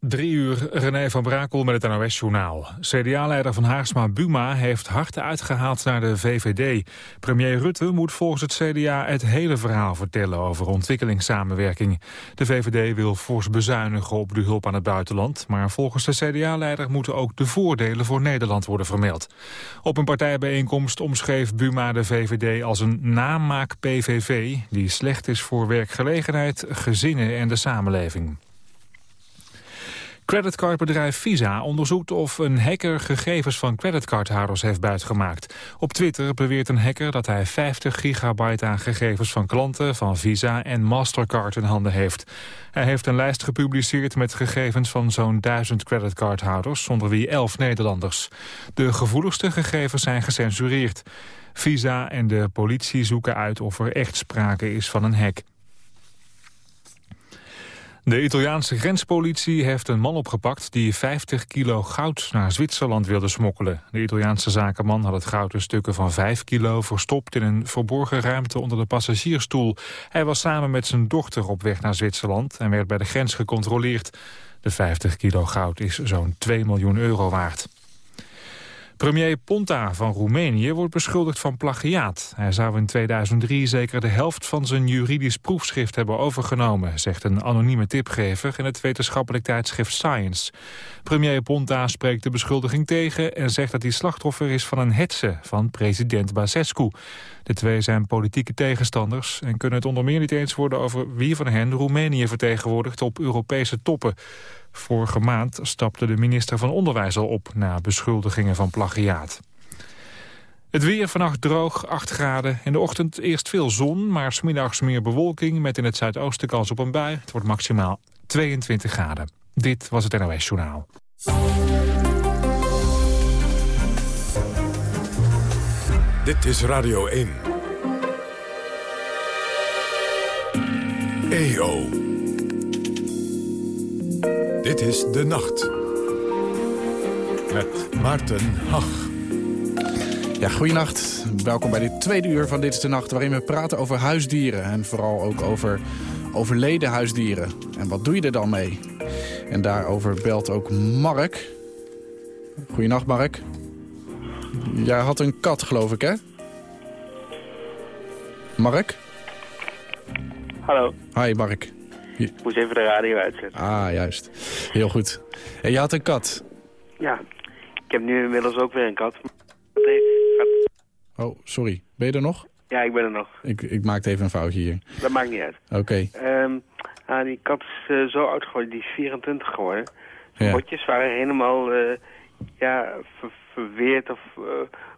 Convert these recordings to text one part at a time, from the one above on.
Drie uur, René van Brakel met het NOS-journaal. CDA-leider Van Haarsma Buma heeft hard uitgehaald naar de VVD. Premier Rutte moet volgens het CDA het hele verhaal vertellen over ontwikkelingssamenwerking. De VVD wil fors bezuinigen op de hulp aan het buitenland... maar volgens de CDA-leider moeten ook de voordelen voor Nederland worden vermeld. Op een partijbijeenkomst omschreef Buma de VVD als een namaak-PVV... die slecht is voor werkgelegenheid, gezinnen en de samenleving. Creditcardbedrijf Visa onderzoekt of een hacker gegevens van creditcardhouders heeft buitgemaakt. Op Twitter beweert een hacker dat hij 50 gigabyte aan gegevens van klanten van Visa en Mastercard in handen heeft. Hij heeft een lijst gepubliceerd met gegevens van zo'n duizend creditcardhouders, onder wie 11 Nederlanders. De gevoeligste gegevens zijn gecensureerd. Visa en de politie zoeken uit of er echt sprake is van een hack. De Italiaanse grenspolitie heeft een man opgepakt die 50 kilo goud naar Zwitserland wilde smokkelen. De Italiaanse zakenman had het goud in stukken van 5 kilo verstopt in een verborgen ruimte onder de passagiersstoel. Hij was samen met zijn dochter op weg naar Zwitserland en werd bij de grens gecontroleerd. De 50 kilo goud is zo'n 2 miljoen euro waard. Premier Ponta van Roemenië wordt beschuldigd van plagiaat. Hij zou in 2003 zeker de helft van zijn juridisch proefschrift hebben overgenomen... zegt een anonieme tipgever in het wetenschappelijk tijdschrift Science. Premier Ponta spreekt de beschuldiging tegen... en zegt dat hij slachtoffer is van een hetze van president Basescu. De twee zijn politieke tegenstanders... en kunnen het onder meer niet eens worden over wie van hen Roemenië vertegenwoordigt op Europese toppen. Vorige maand stapte de minister van Onderwijs al op... na beschuldigingen van plagiaat. Het weer vannacht droog, 8 graden. In de ochtend eerst veel zon, maar smiddags meer bewolking... met in het zuidoosten kans op een bui. Het wordt maximaal 22 graden. Dit was het NOS Journaal. Dit is Radio 1. EO. Dit is De Nacht. Met Maarten Hach. Ja, goeienacht. Welkom bij dit tweede uur van Dit is de Nacht... waarin we praten over huisdieren. En vooral ook over overleden huisdieren. En wat doe je er dan mee? En daarover belt ook Mark. Goeienacht, Mark. Jij had een kat, geloof ik, hè? Mark? Hallo. Hi, Mark. Ik moest even de radio uitzetten. Ah, juist. Heel goed. En je had een kat? Ja, ik heb nu inmiddels ook weer een kat. Oh, sorry. Ben je er nog? Ja, ik ben er nog. Ik, ik maakte even een foutje hier. Dat maakt niet uit. Oké. Ehm, ah, die kat is uh, zo oud geworden, die is 24 geworden. Zijn Ja. botjes waren helemaal eh, ja, ver- verweerd of eh,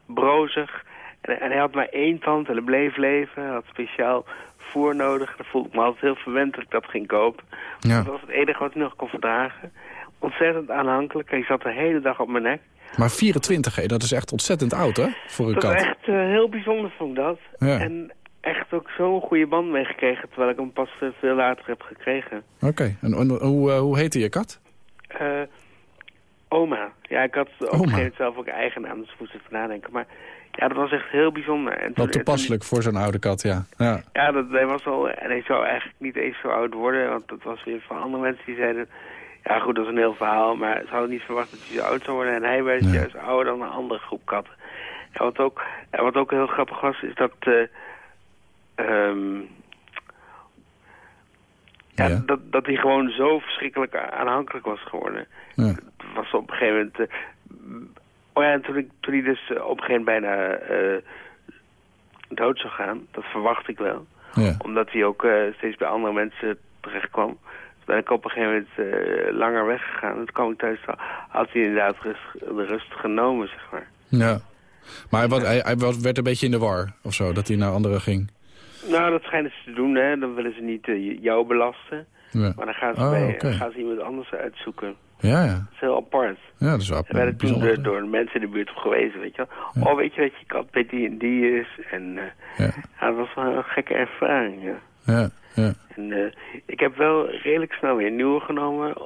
brozig. En, en hij had maar één tand en hij bleef leven. Hij had speciaal voer nodig. Dan voelde ik me altijd heel verwend dat ik dat ging kopen. Ja. Dat was het enige wat ik nog kon verdragen. Ontzettend aanhankelijk. Hij zat de hele dag op mijn nek. Maar 24, hè, dat is echt ontzettend oud, hè? Voor een Dat was kat. echt eh, heel bijzonder, vond ik dat. Ja. En echt ook zo'n goede band mee gekregen, terwijl ik hem pas veel later heb gekregen. Oké. En, en hoe, eh, hoe heette je kat? Eh, oma. Ja, ik had op een gegeven moment zelf ook eigen naam, dus ik moest even nadenken. Maar ja, dat was echt heel bijzonder. En Wel toen- toepasselijk voor zo'n oude kat, ja. ja. ja, dat, hij was al, en hij zou eigenlijk niet eens zo oud worden, want dat was weer van andere mensen die zeiden... Ja goed, dat is een heel verhaal, maar ze hadden niet verwacht dat hij zo oud zou worden. En hij werd Nee. juist ouder dan een andere groep katten. En wat ook, en wat ook heel grappig was, is dat... eh, ehm, ja, Ja. Dat, dat hij gewoon zo verschrikkelijk aanhankelijk was geworden. Ja. Het was op een gegeven moment... eh, oh ja, en toen, ik, toen hij dus eh, op een gegeven moment bijna eh, dood zou gaan, dat verwacht ik wel ja. omdat hij ook eh, steeds bij andere mensen terecht kwam. Ben ik op een gegeven moment eh, langer weggegaan. Toen kwam ik thuis, had hij inderdaad rust, de rust genomen, zeg maar. ja. Maar hij, was- hij, hij werd een beetje in de war, of zo, dat hij naar anderen ging. Nou, dat schijnen ze te doen, hè. Dan willen ze niet jou belasten. Ja, Maar dan gaan ze, Oh, bij, gaan ze iemand anders uitzoeken. Ja. ja. Dat is heel apart. Ja, dat is wel En werden toen door, door mensen in de buurt op gewezen, weet je wel. Oh, weet je dat je kat bij die en die is? En eh, Ja, ja, dat was wel een gekke ervaring, ja. ja, ja. En eh, ik heb wel redelijk snel weer een nieuwe genomen.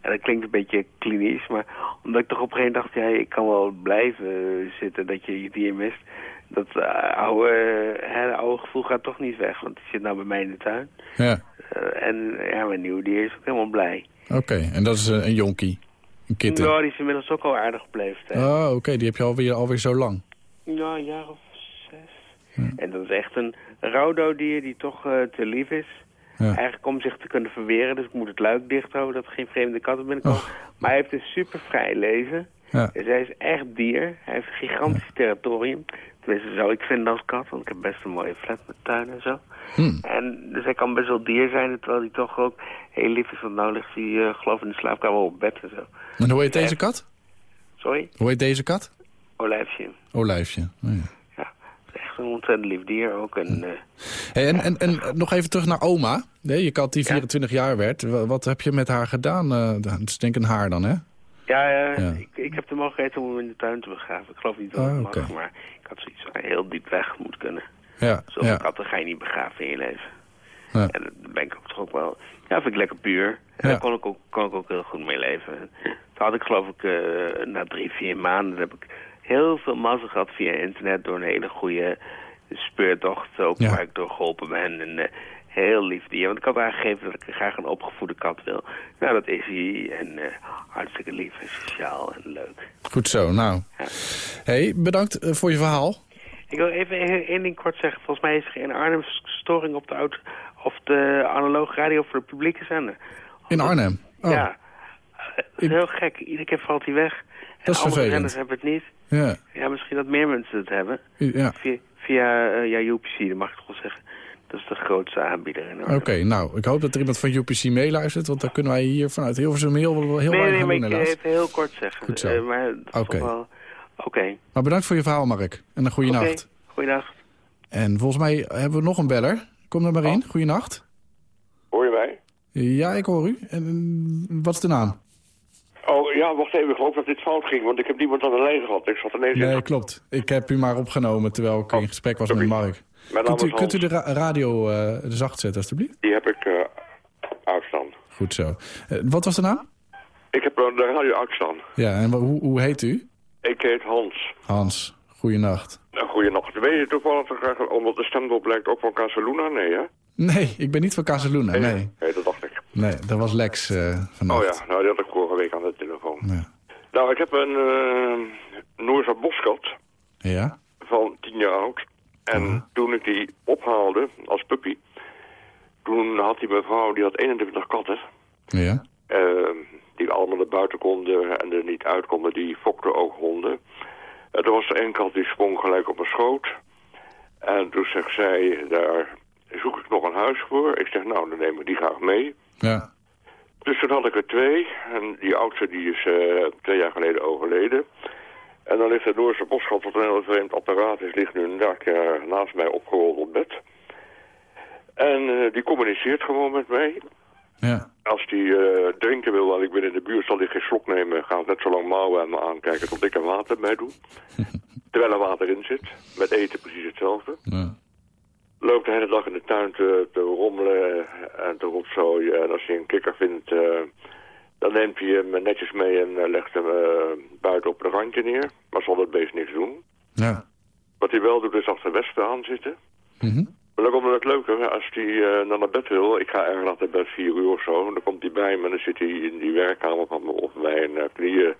En dat klinkt een beetje klinisch, maar omdat ik toch op een gegeven moment dacht, ja, ik kan wel blijven zitten dat je je dier mist. dat eh, oude, hè, oude gevoel gaat toch niet weg, want die zit nou bij mij in de tuin. Ja, en ja, mijn nieuwe dier is ook helemaal blij. Oké. En dat is eh, een jonkie. Een kitten. Ja, die is inmiddels ook al aardig gebleven. Oh, oké. Die heb je alweer, alweer zo lang. Ja, een jaar of zes. En dat is echt een rouwdoodier die toch eh, te lief is. Ja. Eigenlijk om zich te kunnen verweren, dus ik moet het luik dicht houden dat er geen vreemde katten binnenkomen. Och. Maar hij heeft een super vrij leven. Ja. Dus hij is echt dier. Hij heeft een gigantisch territorium. Tenminste, zou ik vinden als kat, want ik heb best een mooie flat met tuin en zo. Hmm. En dus hij kan best wel dier zijn, terwijl hij toch ook heel lief is. Want nou ligt hij, eh, geloof ik, in de slaapkamer op bed en zo. En hoe heet deze kat? Sorry? Hoe heet deze kat? Olijfje. Olijfje. Oh, ja. Echt een ontzettend lief dier ook. En, eh, Hey, en, en, en nog even terug naar oma. Nee, je kat die 24 jaar werd. Wa- Wat heb je met haar gedaan? Het is denk ik een haar dan, hè? Ja, eh, Ja. Ik, ik heb de mogelijkheid om hem in de tuin te begraven. Ik geloof niet dat Ah, het mag, maar ik had zoiets van heel diep weg moet kunnen. Ja, Zoveel ja. katten ga je niet begraven in je leven. Ja. En daar ben ik ook toch ook wel... Ja, vind ik lekker puur. En daar kon ik, ook, kon ik ook heel goed mee leven. En Toen had ik geloof ik eh, na drie, vier maanden... heb ik heel veel mazzel gehad via internet... door een hele goede speurtocht ook waar ik door geholpen ben. En, eh, heel lief dier. Want ik had aangegeven dat ik graag een opgevoede kat wil. Nou, dat is hij. En eh, hartstikke lief en sociaal en leuk. Goed zo, nou. Ja. hey, bedankt eh, voor je verhaal. Ik wil even één ding kort zeggen. Volgens mij is er in Arnhem storing op de, auto, of de analoge radio voor de publieke zender. In Arnhem? Oh, Ja. Dat is Ik- heel gek. Iedere keer valt hij weg. En Dat is andere vervelend. zenders hebben het niet. ja. Ja, misschien dat meer mensen het hebben. ja. Via, via eh, ja, UPC, dat mag ik toch wel zeggen. Dat is de grootste aanbieder. Oké, nou, ik hoop dat er iemand van UPC meeluistert... want dan kunnen wij hier vanuit Hilversum heel, heel nee, weinig nee, doen, ik helaas. even heel kort zeggen. Goed zo. Eh, maar Oké. Maar bedankt voor je verhaal, Mark. En een goede Oké. nacht. Goeiedag. En volgens mij hebben we nog een beller. Kom er maar Oh. in. Goeienacht. Hoor je mij? Ja, ik hoor u. En wat is de naam? Oh ja, wacht even. Ik geloof dat dit fout ging, want ik heb niemand aan de lijn gehad. Ik zat ineens Nee, in... klopt. Ik heb u maar opgenomen terwijl ik in gesprek was met. Mark. Naam Kunt u, kunt de ra- radio eh, zacht zetten, alstublieft? Die heb ik uh, uitstaan. Goed zo. Eh, wat was de naam? Ik heb uh, de radio uitstaan. Ja, en hoe, hoe heet u? Ik heet Hans. Hans. Goeienacht. Nou, goeienacht. Weet je toevallig, omdat de stem wel blijkt, ook van Casaluna? Nee, hè? Nee, ik ben niet van Casaluna. Nee, Nee, dat dacht ik. nee dat was Lex eh Oh ja, nou, die had ik vorige week aan de telefoon. Ja. Nou, ik heb een uh, Noorse boskat Ja? van tien jaar oud. En toen ik die ophaalde als puppy, toen had die mevrouw, die had 21 katten. Ja? eh, die allemaal naar buiten konden en er niet uit konden, die fokten ook honden. En er was er één kat die sprong gelijk op mijn schoot. En toen zegt zij, daar zoek ik nog een huis voor. Ik zeg, nou, dan neem ik die graag mee. Ja. Dus toen had ik er twee. En die oudste die is eh, twee jaar geleden overleden. En dan ligt het Noorse bosgat, wat een heel vreemd apparaat is, ligt nu een dak eh, naast mij opgerold op bed. En eh, die communiceert gewoon met mij. Ja. Als die eh, drinken wil en ik ben in de buurt, zal hij geen slok nemen. Gaat net zo lang mouwen en me aankijken tot ik er water bij doe. Terwijl er water in zit. Met eten precies hetzelfde. ja. Loopt de hele dag in de tuin te, te rommelen en te rotzooien. En als hij een kikker vindt, dan neemt hij hem netjes mee en eh, legt hem eh, buiten op een randje neer. Maar zal dat beest niks doen. Ja. Wat hij wel doet, is achter wespen aan zitten. Mhm. Maar dan komt het leuker, als hij uh, dan naar bed wil, ik ga erg laat naar bed, vier uur of zo, dan komt hij bij me en dan zit hij in die werkkamer van me op mijn uh, knieën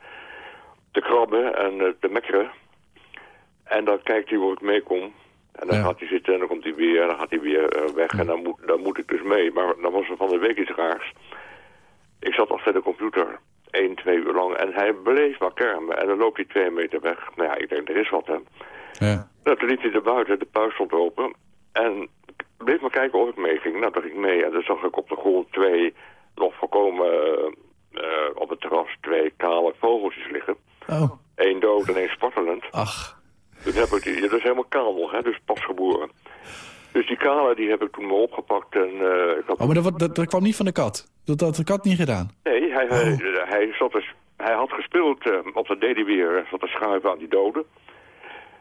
te krabben en uh, te mekkeren. En dan kijkt hij hoe ik meekom. En dan Ja. gaat hij zitten en dan komt hij weer en dan gaat hij weer weg en dan moet, dan moet ik dus mee. Maar dan was er van de week iets raars. Ik zat achter de computer, één, twee uur lang, en hij bleef maar kermen. En dan loopt hij twee meter weg. Nou ja, ik denk, er is wat, hè. Ja. Nou, toen liep hij er buiten, de puist stond open. En ik bleef maar kijken of ik meeging. Nou, dat ging ik mee. En dan zag ik op de grond twee, nog voorkomen uh, op het terras, twee kale vogeltjes liggen. Oh. Eén dood en één spartelend. Ach. Dus heb ik die, dat is helemaal kaal hè, dus pas geboren. Dus die kale, die heb ik toen maar opgepakt en... Uh, ik had... Oh, maar dat, dat, dat, kwam niet van de kat? Dat had de kat niet gedaan? Nee, hij, oh. hij, hij, zat dus, hij had gespeeld uh, op dat deed hij weer, zat te schuiven aan die doden.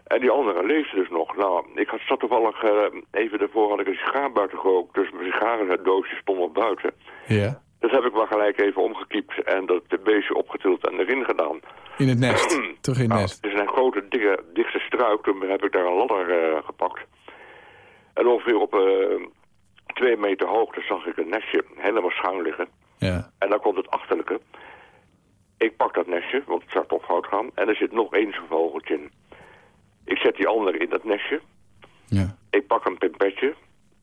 En die andere leefde dus nog. Nou, ik had, zat toevallig, uh, even daarvoor had ik een sigaar buiten gerookt. Dus mijn sigarendoosje stond nog buiten. Ja. Dat heb ik maar gelijk even omgekiept en dat de beestje opgetild en erin gedaan. In het nest, terug in het Nou, nest. het is een grote, dikke, dichte struik. Toen heb ik daar een ladder eh, gepakt. En ongeveer op eh, twee meter hoogte zag ik een nestje helemaal schuin liggen. Ja, En dan komt het achterlijke. Ik pak dat nestje, want het zou toch fout gaan. En er zit nog één zo'n vogeltje in. Ik zet die andere in dat nestje. ja. Ik pak een pimpetje.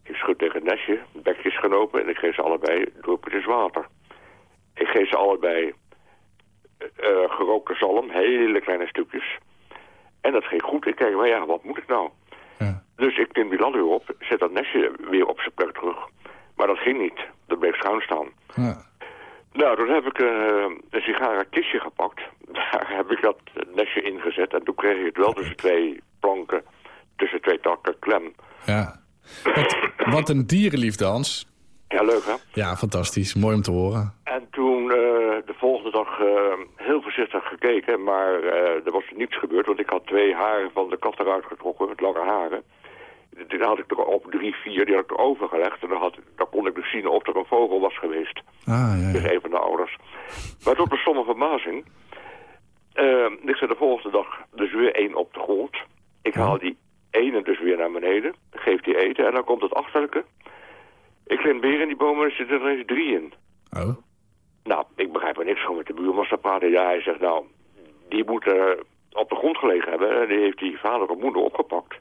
Ik schud tegen het nestje. Bekjes genopen. En ik geef ze allebei druppeltjes water. Ik geef ze allebei eh, gerookte zalm. Hele kleine stukjes. En dat ging goed. Ik kijk, maar ja, wat moet ik nou? Dus ik neem die ladder weer op. Zet dat nestje weer op zijn plek terug. Maar dat ging niet. Dat bleef schuin staan. ja. Nou, toen heb ik eh, een sigarenkistje gepakt. Daar heb ik dat nestje ingezet. En toen kreeg ik het wel tussen twee planken, tussen twee takken klem. ja. Wat, wat een dierenliefde, Hans. Ja, leuk hè? Ja, fantastisch. Mooi om te horen. En toen eh, de volgende dag eh, heel voorzichtig gekeken, maar er was niets gebeurd. Want ik had twee haren van de kat eruit getrokken, met lange haren. Die had ik er op drie, vier, die had ik erover gelegd. En dan, had, dan kon ik dus zien of er een vogel was geweest. Ah, ja, Dus een van de ouders. Maar tot mijn stomme verbazing eh, ligt er de volgende dag dus weer één op de grond. Ik haal die ene dus weer naar beneden, geef die eten en dan komt het achterlijke. Ik klim weer in die bomen en er zitten er eens drie in. Oh, Nou, ik begrijp er niks van met de buurman te praten. Ja, hij zegt nou, die moeten op de grond gelegen hebben en die heeft die vader of moeder opgepakt.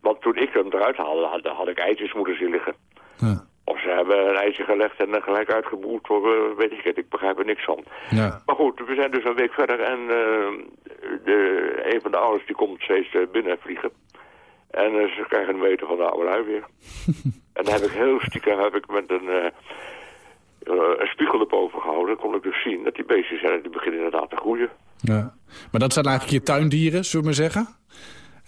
Want toen ik hem eruit haalde, had, had ik eitjes moeten zien liggen. ja. Of ze hebben een eitje gelegd en dan gelijk uitgebroed voor, eh, weet ik het, ik begrijp er niks van. ja. Maar goed, we zijn dus een week verder en eh, de, een van de ouders die komt steeds eh, binnen vliegen. En ze krijgen een meter van de oude lui weer. en dan heb ik heel stiekem heb ik met een, eh, een spiegel erboven gehouden. Dan kon ik dus zien dat die beestjes eh, die beginnen inderdaad te groeien. Ja. Maar dat zijn eigenlijk je tuindieren, zullen we maar zeggen?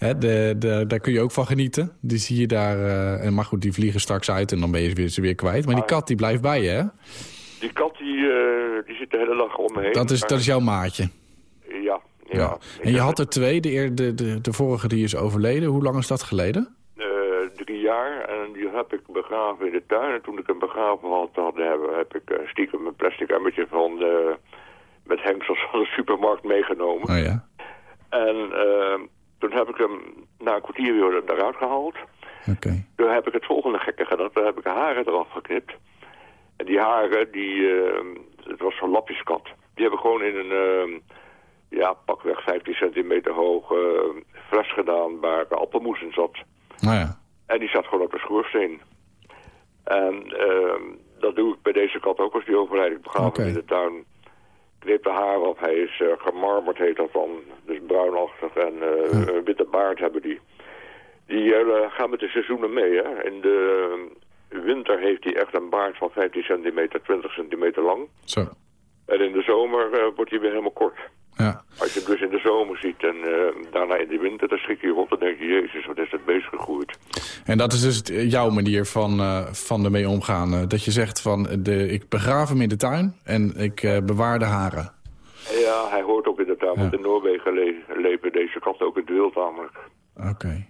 Hè, de, de, daar kun je ook van genieten. Die zie je daar... eh, en maar goed, die vliegen straks uit en dan ben je weer- ze weer kwijt. Maar die kat die blijft bij je, hè? Die kat die, eh, die zit de hele dag om me heen. Dat is, Maar- dat is jouw maatje. Ja, ja. Ja. En je had er twee. De, de, de, de vorige die is overleden. Hoe lang is dat geleden? Eh, drie jaar en die heb ik begraven in de tuin. En toen ik hem begraven had, dan heb, heb ik stiekem een plastic emmertje van de, met hengsels van de supermarkt meegenomen. Oh ja. En toen heb ik hem na een kwartier weer eruit gehaald. Oké. Toen heb ik het volgende gekke gedaan. Toen heb ik de haren eraf geknipt. En die haren, die, eh, het was zo'n lapjeskat. Die hebben gewoon in een, eh, ja, pakweg 15 centimeter hoog eh, fles gedaan waar appelmoes in zat. Nou ja. En die zat gewoon op de schoorsteen. En ehm, dat doe ik bij deze kat ook als die Oké. hem in de tuin. De haar op. Hij is eh, gemarmerd, heet dat dan. Dus bruinachtig en een witte baard hebben die. Die eh, gaan met de seizoenen mee. Hè. In de winter heeft hij echt een baard van 15 centimeter, 20 centimeter lang. Zo. En in de zomer wordt hij weer helemaal kort. Ja. Als je hem dus in de zomer ziet en daarna in de winter, dan schrik je je rond en denk je, jezus, wat is dat. En dat is dus het- jouw manier van, eh, van ermee omgaan. eh, dat je zegt van, eh, de, ik begraaf hem in de tuin en ik eh, bewaar de haren. Ja, hij hoort ook in de tuin, want in Noorwegen le leven deze katten ook in het wild namelijk. Oké.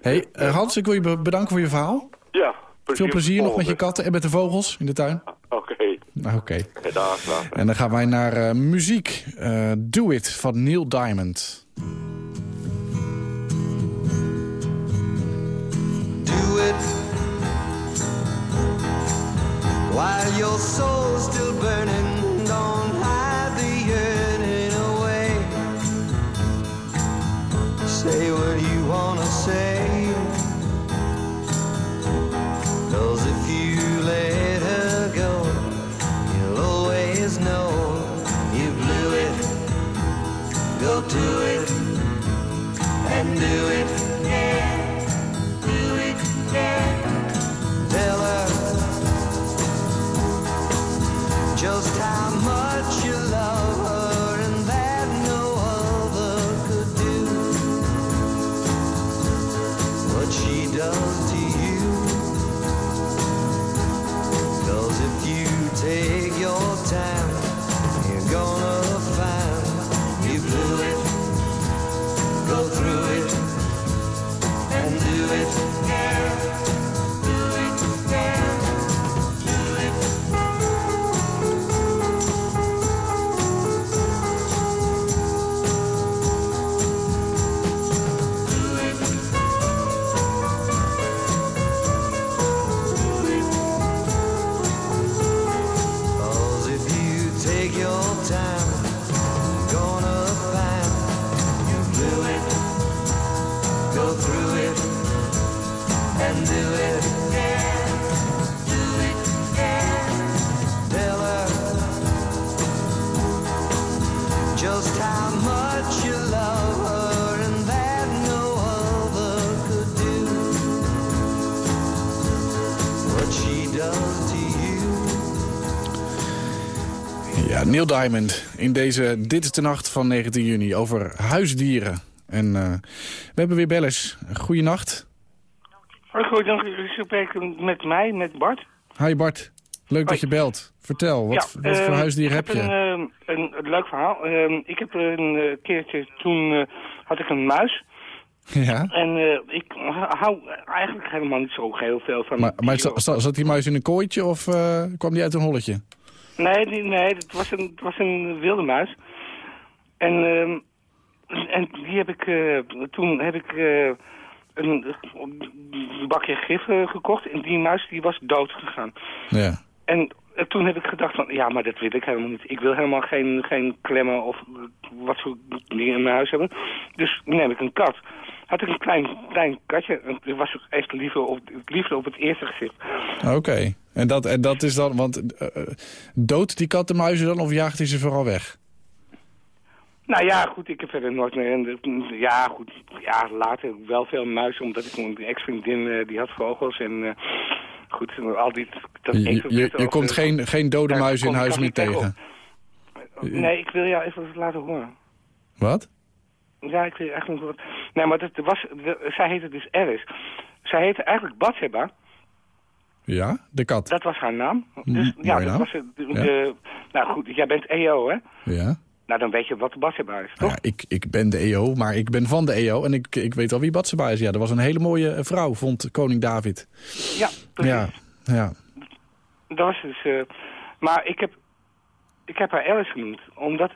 hey, eh, Hans, ik wil je be- bedanken voor je verhaal. Ja, Veel plezier nog met je katten en met de vogels in de tuin. Oké, Nou, Oké. okay. En dan gaan wij naar eh, muziek. Eh, Do It van Neil Diamond. Your soul's still burning. Don't hide the yearning away. Say what you wanna say. Neil Diamond in deze Dit is de Nacht van 19 juni over huisdieren. En eh, we hebben weer bellers. Goeienacht. Goed, dan gesprek met mij, met Bart. Hi Bart, leuk dat Hoi. je belt. Vertel, wat, Ja, wat voor eh, huisdier heb je? Een, eh, een, een leuk verhaal. Eh, ik heb een eh, keertje, toen eh, had ik een muis. ja, En ik hou eigenlijk helemaal niet zo heel veel van... maar, maar zat, zat die muis in een kooitje of kwam die uit een holletje? Nee, die, nee het, was een, het was een wilde muis. En, ehm, en die heb ik, eh, toen heb ik eh, een, een bakje gif eh, gekocht. En die muis die was dood gegaan. Ja. En toen heb ik gedacht van, ja, maar dat wil ik helemaal niet. Ik wil helemaal geen, geen klemmen of wat voor dingen in mijn huis hebben. Dus neem ik een kat. Had ik een klein, klein katje. En Het was ook echt liefde op, het liefde op het eerste gezicht. Oké, en, dat, en dat is dan, want eh, doodt die kat de muizen dan of jaagt hij ze vooral weg? Nou ja, goed, ik heb verder nooit meer... en Ja, goed, ja, later wel veel muizen, omdat ik een ex-vriendin, eh, die had vogels en... eh, goed, al die... Dat Je, je, evenwicht je over- komt geen, geen dode muis in huis meer tegen. Nee, ik wil jou even laten horen. Wat? Ja, ik weet eigenlijk nog wat. Nee, maar dat was, zij heette dus Alice. Zij heette eigenlijk Bathsheba. Ja, de kat. Dat was haar naam. Mm, Dus ja, dat naam. was de, de- Nou goed, jij bent EO, hè? Ja. Nou, dan weet je wat de Bathsheba is, Nou toch? ja, ik, ik ben de EO, maar ik ben van de EO en ik, ik weet al wie Batseba is. Ja, dat was een hele mooie eh, vrouw, vond koning David. Ja, precies. Ja, ja. Dat was dus... eh, maar ik heb, ik heb haar Alice genoemd, omdat...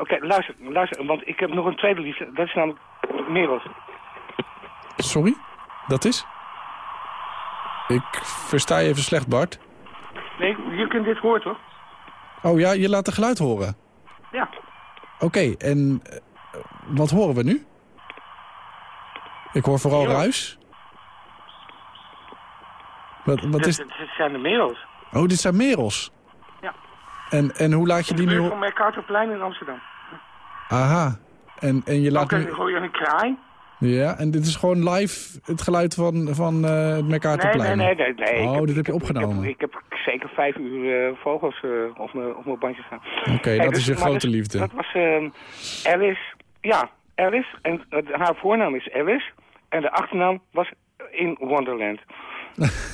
Oké, luister, luister, want ik heb nog een tweede liefde. Dat is namelijk Merels. Sorry? Dat is? Ik versta je even slecht, Bart. Nee, je kunt dit horen, toch? Oh ja, je laat de geluid horen. Ja. Oké, en eh, wat horen we nu? Ik hoor vooral ruis. Wat, wat is... dat zijn de Merels. Oh, dit zijn merels. En, en hoe laat je die nu... van ho- Mercatorplein in Amsterdam. Aha. En, en je laat Dan nu... hoor je een kraai. Ja, en dit is gewoon live het geluid van, van eh het Nee, Mercatorplein. nee, nee, nee. nee. Oh, Ik heb- dit heb je opgenomen. Ik heb, ik heb zeker vijf uur eh, vogels eh, op mijn op mijn bandje staan. Oké, Hey, dat dus- is je grote dus- liefde. Dat was ehm, Alice. Ja, Alice. En haar voornaam is Alice. En de achternaam was In Wonderland.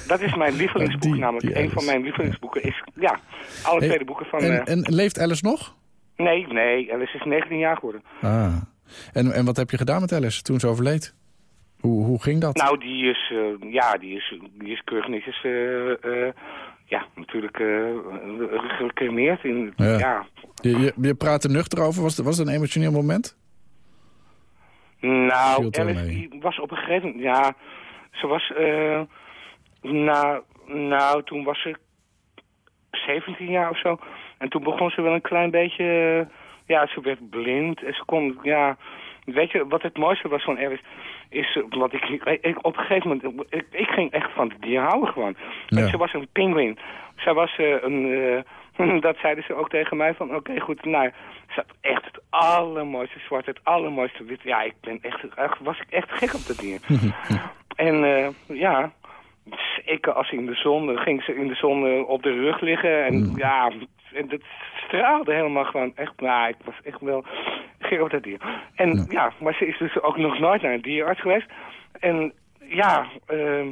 Dat is mijn lievelingsboek Die- namelijk. die Een van mijn lievelingsboeken is, ja, alle Hey, tweede boeken van... En, eh, en leeft Alice nog? nee, nee, Alice is 19 jaar geworden. Ah. En, en wat heb je gedaan met Alice toen ze overleed? Hoe, hoe ging dat? Nou, die is, eh, ja, die is, die is keurig netjes, eh, ja, natuurlijk gecremeerd. In, Ja. ja. je, je, je praat er nuchter over. Was, was het een emotioneel moment? Nou, Alice die was op een gegeven moment, ja, ze was, nou, nou, toen was ze 17 jaar of zo. En toen begon ze wel een klein beetje, eh, ja, ze werd blind en ze kon, ja, weet je, wat het mooiste was van Alice, is, wat ik, ik, op een gegeven moment, ik, ik ging echt van het dier houden gewoon. Ja. En ze was een pinguïn. Zij was eh, een, eh, dat zeiden ze ook tegen mij van, oké goed, nou, ze had echt het allermooiste zwart, het allermooiste wit. Ja, ik ben echt, echt was ik echt gek op dat dier. en ja, zeker als ze in de zon, ging ze in de zon eh, op de rug liggen en ja, en dat straalde helemaal gewoon echt, nou, ik was echt wel gek op dat dier. En ja. maar ze is dus ook nog nooit naar een dierenarts geweest. En ja, ehm,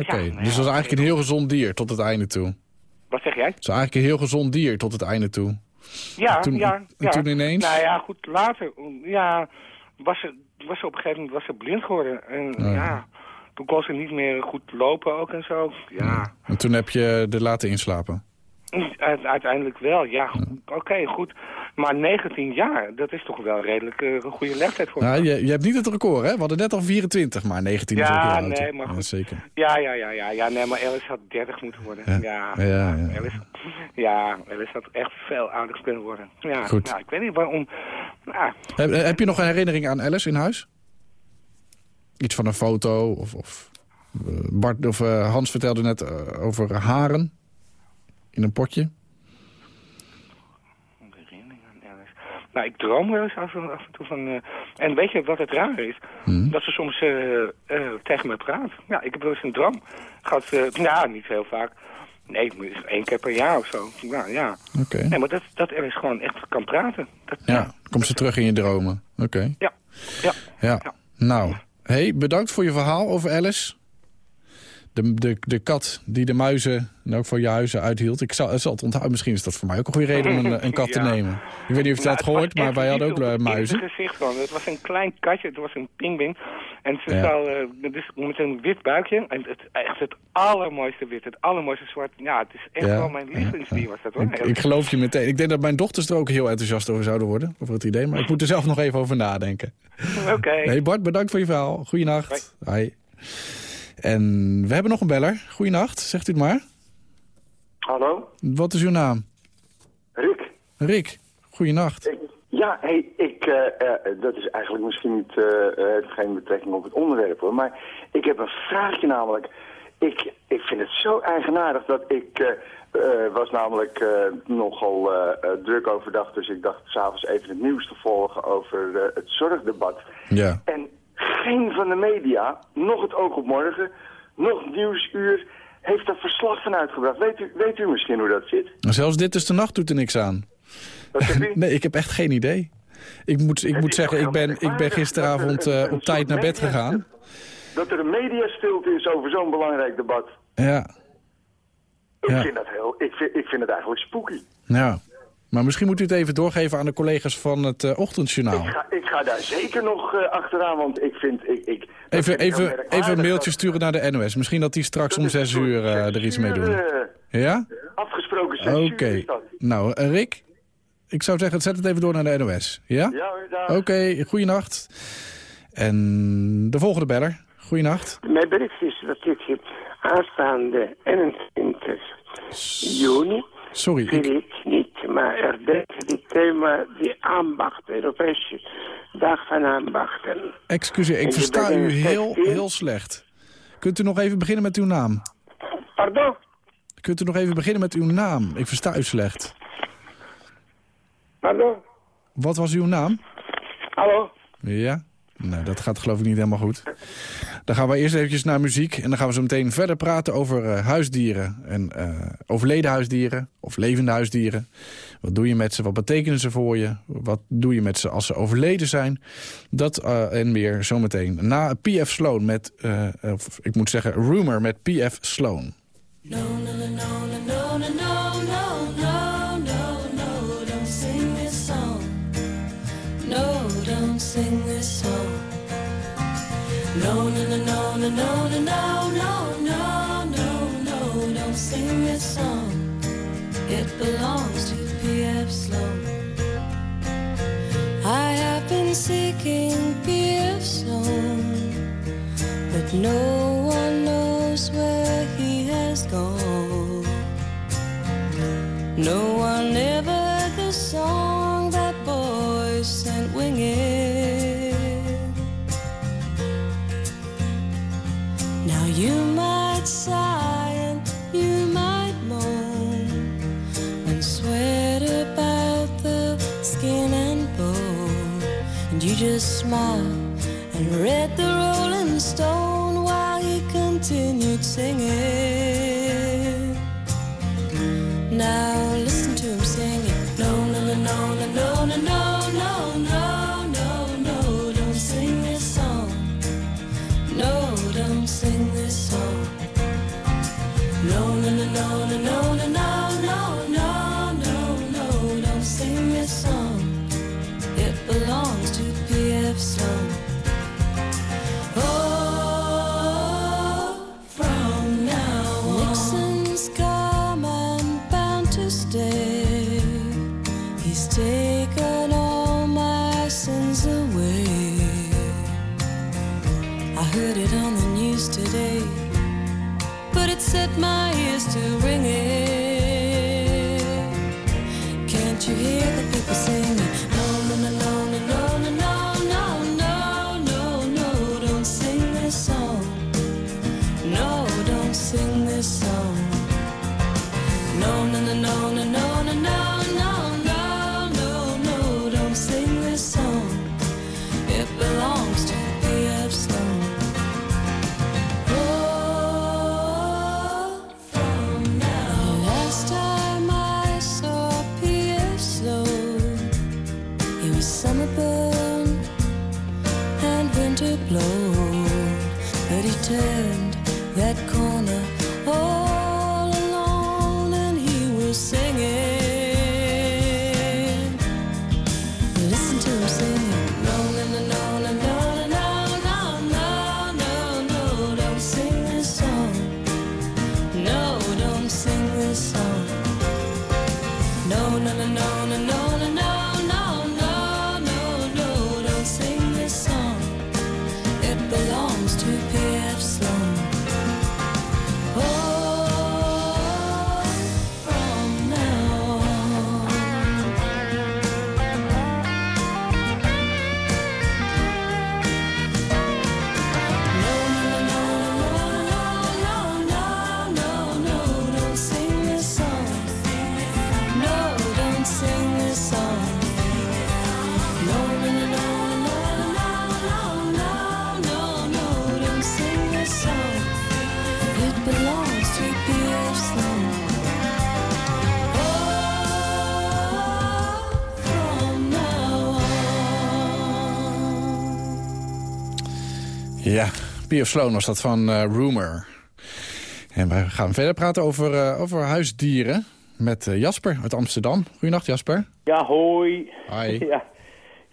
Oké, Ja, nou dus ja, het was eigenlijk een heel gezond dier tot het einde toe. Het wat zeg jij? was eigenlijk een heel gezond dier tot het einde toe. Ja, toen- ja, en ja. toen ineens? Nou ja, goed, later, ja, was ze, was ze op een gegeven moment was ze blind geworden. En Oh, ja. Toen kon ze niet meer goed lopen ook en zo. Ja, En toen heb je er laten inslapen. uiteindelijk wel, ja. Oké, goed. Maar 19 jaar, dat is toch wel redelijk eh, een goede leeftijd voor Nou, je, je hebt niet het record, hè? We hadden net al 24, maar 19 is ook Ja, heel oud. nee, maar Ja, zeker. Ja, ja, ja, ja, ja. Nee, maar Alice had 30 moeten worden. Ja. Ja, Ja, ja. Alice, ja, Alice had echt veel ouder kunnen worden. Ja, Goed. Nou, ik weet niet waarom. Nou, Heb, heb je nog een herinnering aan Alice in huis? Iets van een foto? Of, of, eh, Bart, of eh, Hans vertelde net eh, over haren in een potje. Nou, ik droom wel eens af, en- af en toe van... en weet je wat het raar is? Hm. Dat ze soms tegen me praat. Ja, ik heb wel eens een droom gehad. eh, nou, niet heel vaak. Nee, één keer per jaar of zo. Nou, ja. Oké. Nee, maar dat, dat er eens gewoon echt kan praten. Dat, Ja, komt ze terug in je dromen. Oké. Ja, ja. Ja. Ja. Nou, hey, bedankt voor je verhaal over Alice. De, de, de kat die de muizen en ook voor je huizen uithield. Ik zal, zal het onthouden. Misschien is dat voor mij ook een goede reden om een, een kat te nemen. Ik weet niet of je Nou, dat het gehoord, maar wij hadden ook het muizen. gezicht van. Het was een klein katje, het was een pingwing. En ze Ja. zou, eh, dus met een wit buikje. En het, echt het allermooiste wit, het allermooiste zwart. Ja, het is echt Ja, wel mijn lievelingsdier was dat hoor. Ik, ik geloof je meteen. Ik denk dat mijn dochters er ook heel enthousiast over zouden worden. Over het idee. Maar ik moet er zelf nog even over nadenken. Oké. Hey Bart, bedankt voor je verhaal. Goeienacht. Hoi. En we hebben nog een beller. Goeienacht, zegt u het maar. Hallo, Wat is uw naam? Rick. Rick. Goeienacht. Ik- ja, hey, ik, eh, eh, dat is eigenlijk misschien niet, eh, eh, heeft geen betrekking op het onderwerp hoor. Maar ik heb een vraagje namelijk. Ik, ik vind het zo eigenaardig dat ik was namelijk nogal druk overdag. Dus ik dacht s'avonds even het nieuws te volgen over het zorgdebat. Ja. En geen van de media, nog het Oog op Morgen, nog Nieuwsuur, heeft er verslag van uitgebracht. Weet u, weet u misschien hoe dat zit? Zelfs dit is de nacht doet er niks aan. Nee, ik heb echt geen idee. Ik moet, ik moet zeggen, ik ben, ik ben gisteravond er eh, op tijd naar bed gegaan. Dat er een mediastilte is over zo'n belangrijk debat. Ja, Ik, Ja. vind dat heel, ik, vind, ik vind het eigenlijk spooky. ja. Maar misschien moet u het even doorgeven aan de collega's van het eh, Ik ochtendjournaal. ga, ik ga daar zeker nog eh, achteraan, want ik vind... Ik, ik, Even, even, even een mailtje dat- sturen naar de NOS. Misschien dat die straks dat om zes uur eh, er iets mee doen. Ja? afgesproken Oké. is dat. Nou, Rick, ik zou zeggen, zet het even door naar de NOS. Ja? Ja. Oké, goeienacht. En de volgende beller. Goeienacht. Mijn bericht is dat ik aanstaande 21 juni Sorry, ik, maar er denkt dit thema die ambacht, Europese dag van ambachten. excuseer, ik versta u heel, 16. heel slecht. Kunt u nog even beginnen met uw naam? Pardon? Kunt u nog even beginnen met uw naam? Ik versta u slecht. Pardon? Wat was uw naam? Hallo? Ja? Nou, dat gaat geloof ik niet helemaal goed. Dan gaan we eerst eventjes naar muziek. En dan gaan we zo meteen verder praten over eh, huisdieren. En eh, overleden huisdieren of levende huisdieren. Wat doe je met ze? Wat betekenen ze voor je? Wat doe je met ze als ze overleden zijn? Dat eh, en meer zometeen. Na P.F. Sloan met, of ik moet zeggen, Rumor met P.F. Sloan. No, No, no, no, no, no, no, no, no, no, no, no, no, don't sing this song. It belongs to P.F. Sloan. I have been seeking P.F. Sloan, but no one knows where he has gone. No one ever the song just smile and read the Rolling Stone while he continued singing. P.F. Sloan was dat van eh, Rumor. En we gaan verder praten over, eh, over huisdieren met eh, Jasper uit Amsterdam. Goedenacht Jasper. Ja, hoi. Hi.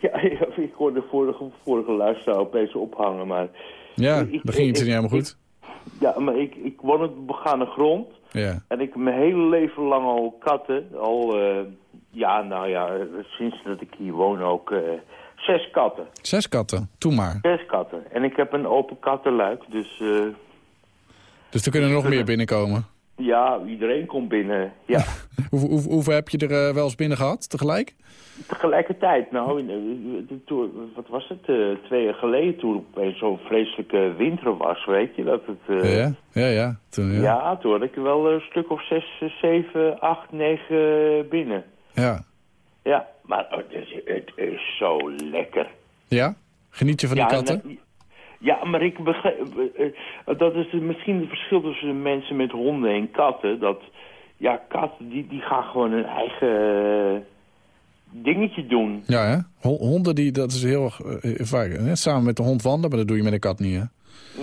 Ja, ja, ik hoorde de vorige, vorige luisteraar opeens ophangen, maar... Ja, Ik- ging het niet helemaal goed. Ja, maar ik, ik woon op begane grond. Ja. En ik heb mijn hele leven lang al katten. Al, ja, nou ja, sinds dat ik hier woon ook zes katten. Zes katten, toen maar. Zes katten. En ik heb een open kattenluik, dus eh, Dus er kunnen er nog meer binnenkomen. ja, iedereen komt binnen. Ja, Hoe, hoe, hoeveel heb je er eh, wel eens binnen gehad, tegelijk? tegelijkertijd. Nou, in, eh, wat was het? eh, twee jaar geleden toen opeens zo'n vreselijke winter was, weet je. Dat het, eh, ja, ja, ja. Toen, ja. Ja, toen had ik er wel een stuk of zes, zeven, acht, negen binnen. Ja. Ja, maar het is, het is zo lekker. Ja? Geniet je van die ja, katten? en, ja, maar ik begrijp... eh, dat is misschien het verschil tussen mensen met honden en katten. Dat, ja, katten die, die gaan gewoon hun eigen eh, dingetje doen. Ja, hè? Ho- Honden, die, dat is heel eh, vaak. Hè? Samen met de hond wandelen, maar dat doe je met een kat niet, hè?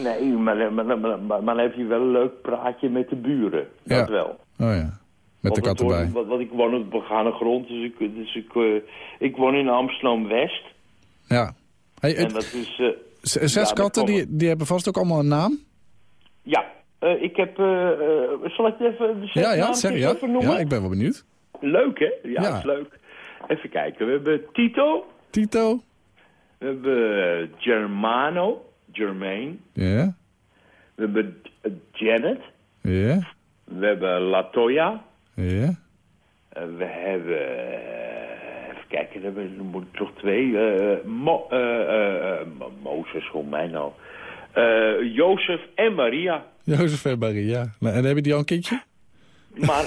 Nee, maar, maar, maar, maar, maar dan heb je wel een leuk praatje met de buren. Dat Ja. wel. Oh ja, met de kat erbij. Want, want ik woon op begane grond, dus ik, dus ik, eh, ik woon in Amsterdam-West. Ja. Hey, En het- dat is... eh, ja, zes katten, die, die hebben vast ook allemaal een naam? Ja, eh, ik heb... zal ik het even... de zes Ja, ja, zeg, ja. even noemen? ja, ik ben wel benieuwd. Leuk, hè? Ja, Ja. is leuk. Even kijken. We hebben Tito. Tito? We hebben Germano. Germain. Ja, We hebben Janet. ja, We hebben Latoya. Ja. Eh, we hebben... eh, even kijken, er hebben- moeten toch twee. eh Mo, Mo- Mozes, hoe mij nou. Jozef en Maria. Jozef en. Nou, en hebben die al een kindje? Maar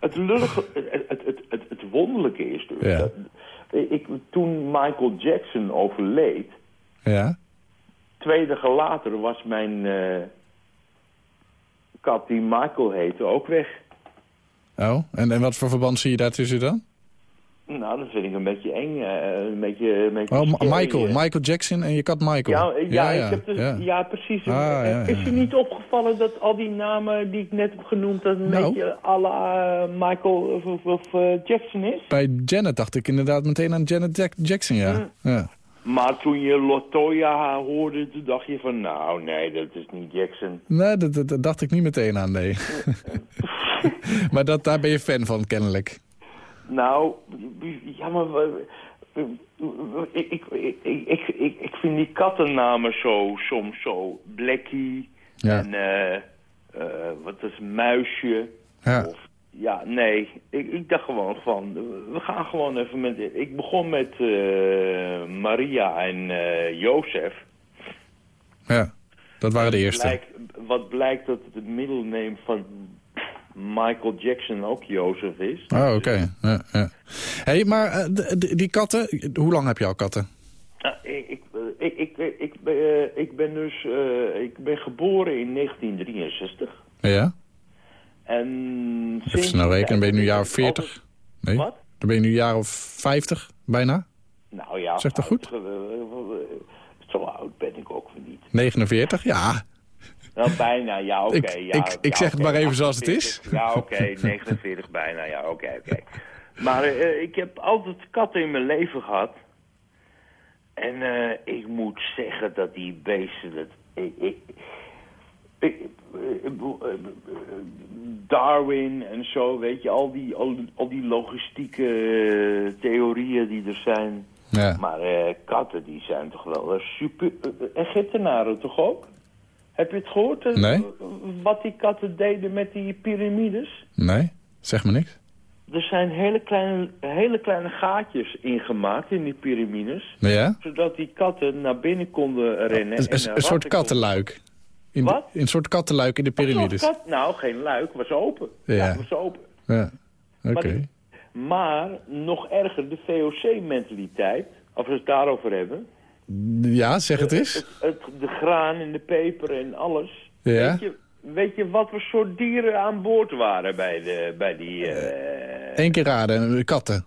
het lullige, het, het, het, wonderlijke is dus... Ja. Dat, ik, toen Michael Jackson overleed... Ja. Twee dagen later was mijn kat die Michael heette ook weg. Oh, en, en wat voor verband zie je daartussen dan? Nou, dat vind ik een beetje eng. eh, een beetje, een beetje Oh, scary, Michael. Michael Jackson en je kat Michael. Ja, ja, ik heb dus, ja. precies. Ah, ja, is ja. je niet opgevallen dat al die namen die ik net heb genoemd... dat een Nou. beetje à la eh, Michael of, of, of, eh, Jackson is? Bij Janet dacht ik inderdaad meteen aan Janet Jack- Jackson, ja. Hm. ja. Maar toen je Latoya hoorde, toen dacht je van... nou, nee, dat is niet Jackson. Nee, dat, dat, dat dacht ik niet meteen aan, nee. maar dat, daar ben je fan van, kennelijk. Nou, ja, maar... Ik, ik, ik, ik, vind die kattennamen zo, soms zo. Blackie Ja. en eh, eh, wat is Muisje. Ja. Of, ja, nee. Ik, ik dacht gewoon van, we gaan gewoon even met... Ik begon met eh, Maria en eh Jozef. Ja, dat waren de eerste. Blijkt- wat blijkt dat het middelneem van Michael Jackson ook Jozef is. Oh, oké. Ja, ja. hey, maar eh, die katten, hoe lang heb je al katten? Nou, ik, ik, ik, ik, ik, ben, eh, ik ben dus eh, ik ben geboren in 1963. Ja? En Even snel rekenen, ben je nu een jaar of tijd heb ik 40? Nee? Wat? Dan ben je nu een jaar of 50, bijna? Nou ja, Zeg dat goed? eh, eh, eh, Zo oud ben ik ook weer niet. 49? Ja. Nou, bijna, ja, oké. Ik- ja, ik- ik ja, zeg het maar even zoals het is. 48, Ja, oké, 49 bijna, ja, oké, oké. Maar eh, ik heb altijd katten in mijn leven gehad. En eh, ik moet zeggen dat die beesten... Dat, ik, ik, Darwin en zo, weet je, al die, al, al die logistieke eh, theorieën die er zijn. Ja. Maar eh, katten, die zijn toch wel eh, super... eh, eh, Egyptenaren toch ook? Heb je het gehoord? eh, Nee. Wat die katten deden met die piramides? Nee, zeg me niks. Er zijn hele kleine, hele kleine gaatjes ingemaakt in die piramides. Ja? Zodat die katten naar binnen konden rennen. Een, en, een, eh, een soort kattenluik. In, Wat? Een soort kattenluik in de piramides. Kat- nou, geen luik, was open. Ja. Ja, was open. Ja, oké. Maar, nog erger, de VOC-mentaliteit, als we het daarover hebben. Ja, zeg het eens. Het, het- de graan en de peper en alles. Ja. Weet, je, weet je wat voor soort dieren aan boord waren bij, de, bij die... eh, Eén keer raden, eh, katten.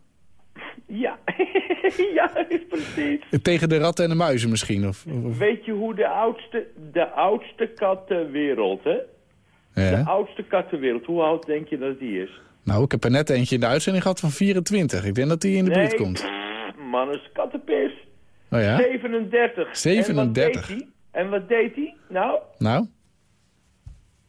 Ja, ja, precies. Tegen de ratten en de muizen misschien. Of, of- Weet je hoe de oudste, de oudste kat ter wereld, hè? De ja. oudste kat ter wereld, hoe oud denk je dat die is? Nou, ik heb er net eentje in de uitzending gehad van 24. Ik denk dat die in de buurt komt. pff, man, is kattenpis. Oh ja? 37. 37. En wat deed hij? En wat deed hij? Nou, Nou?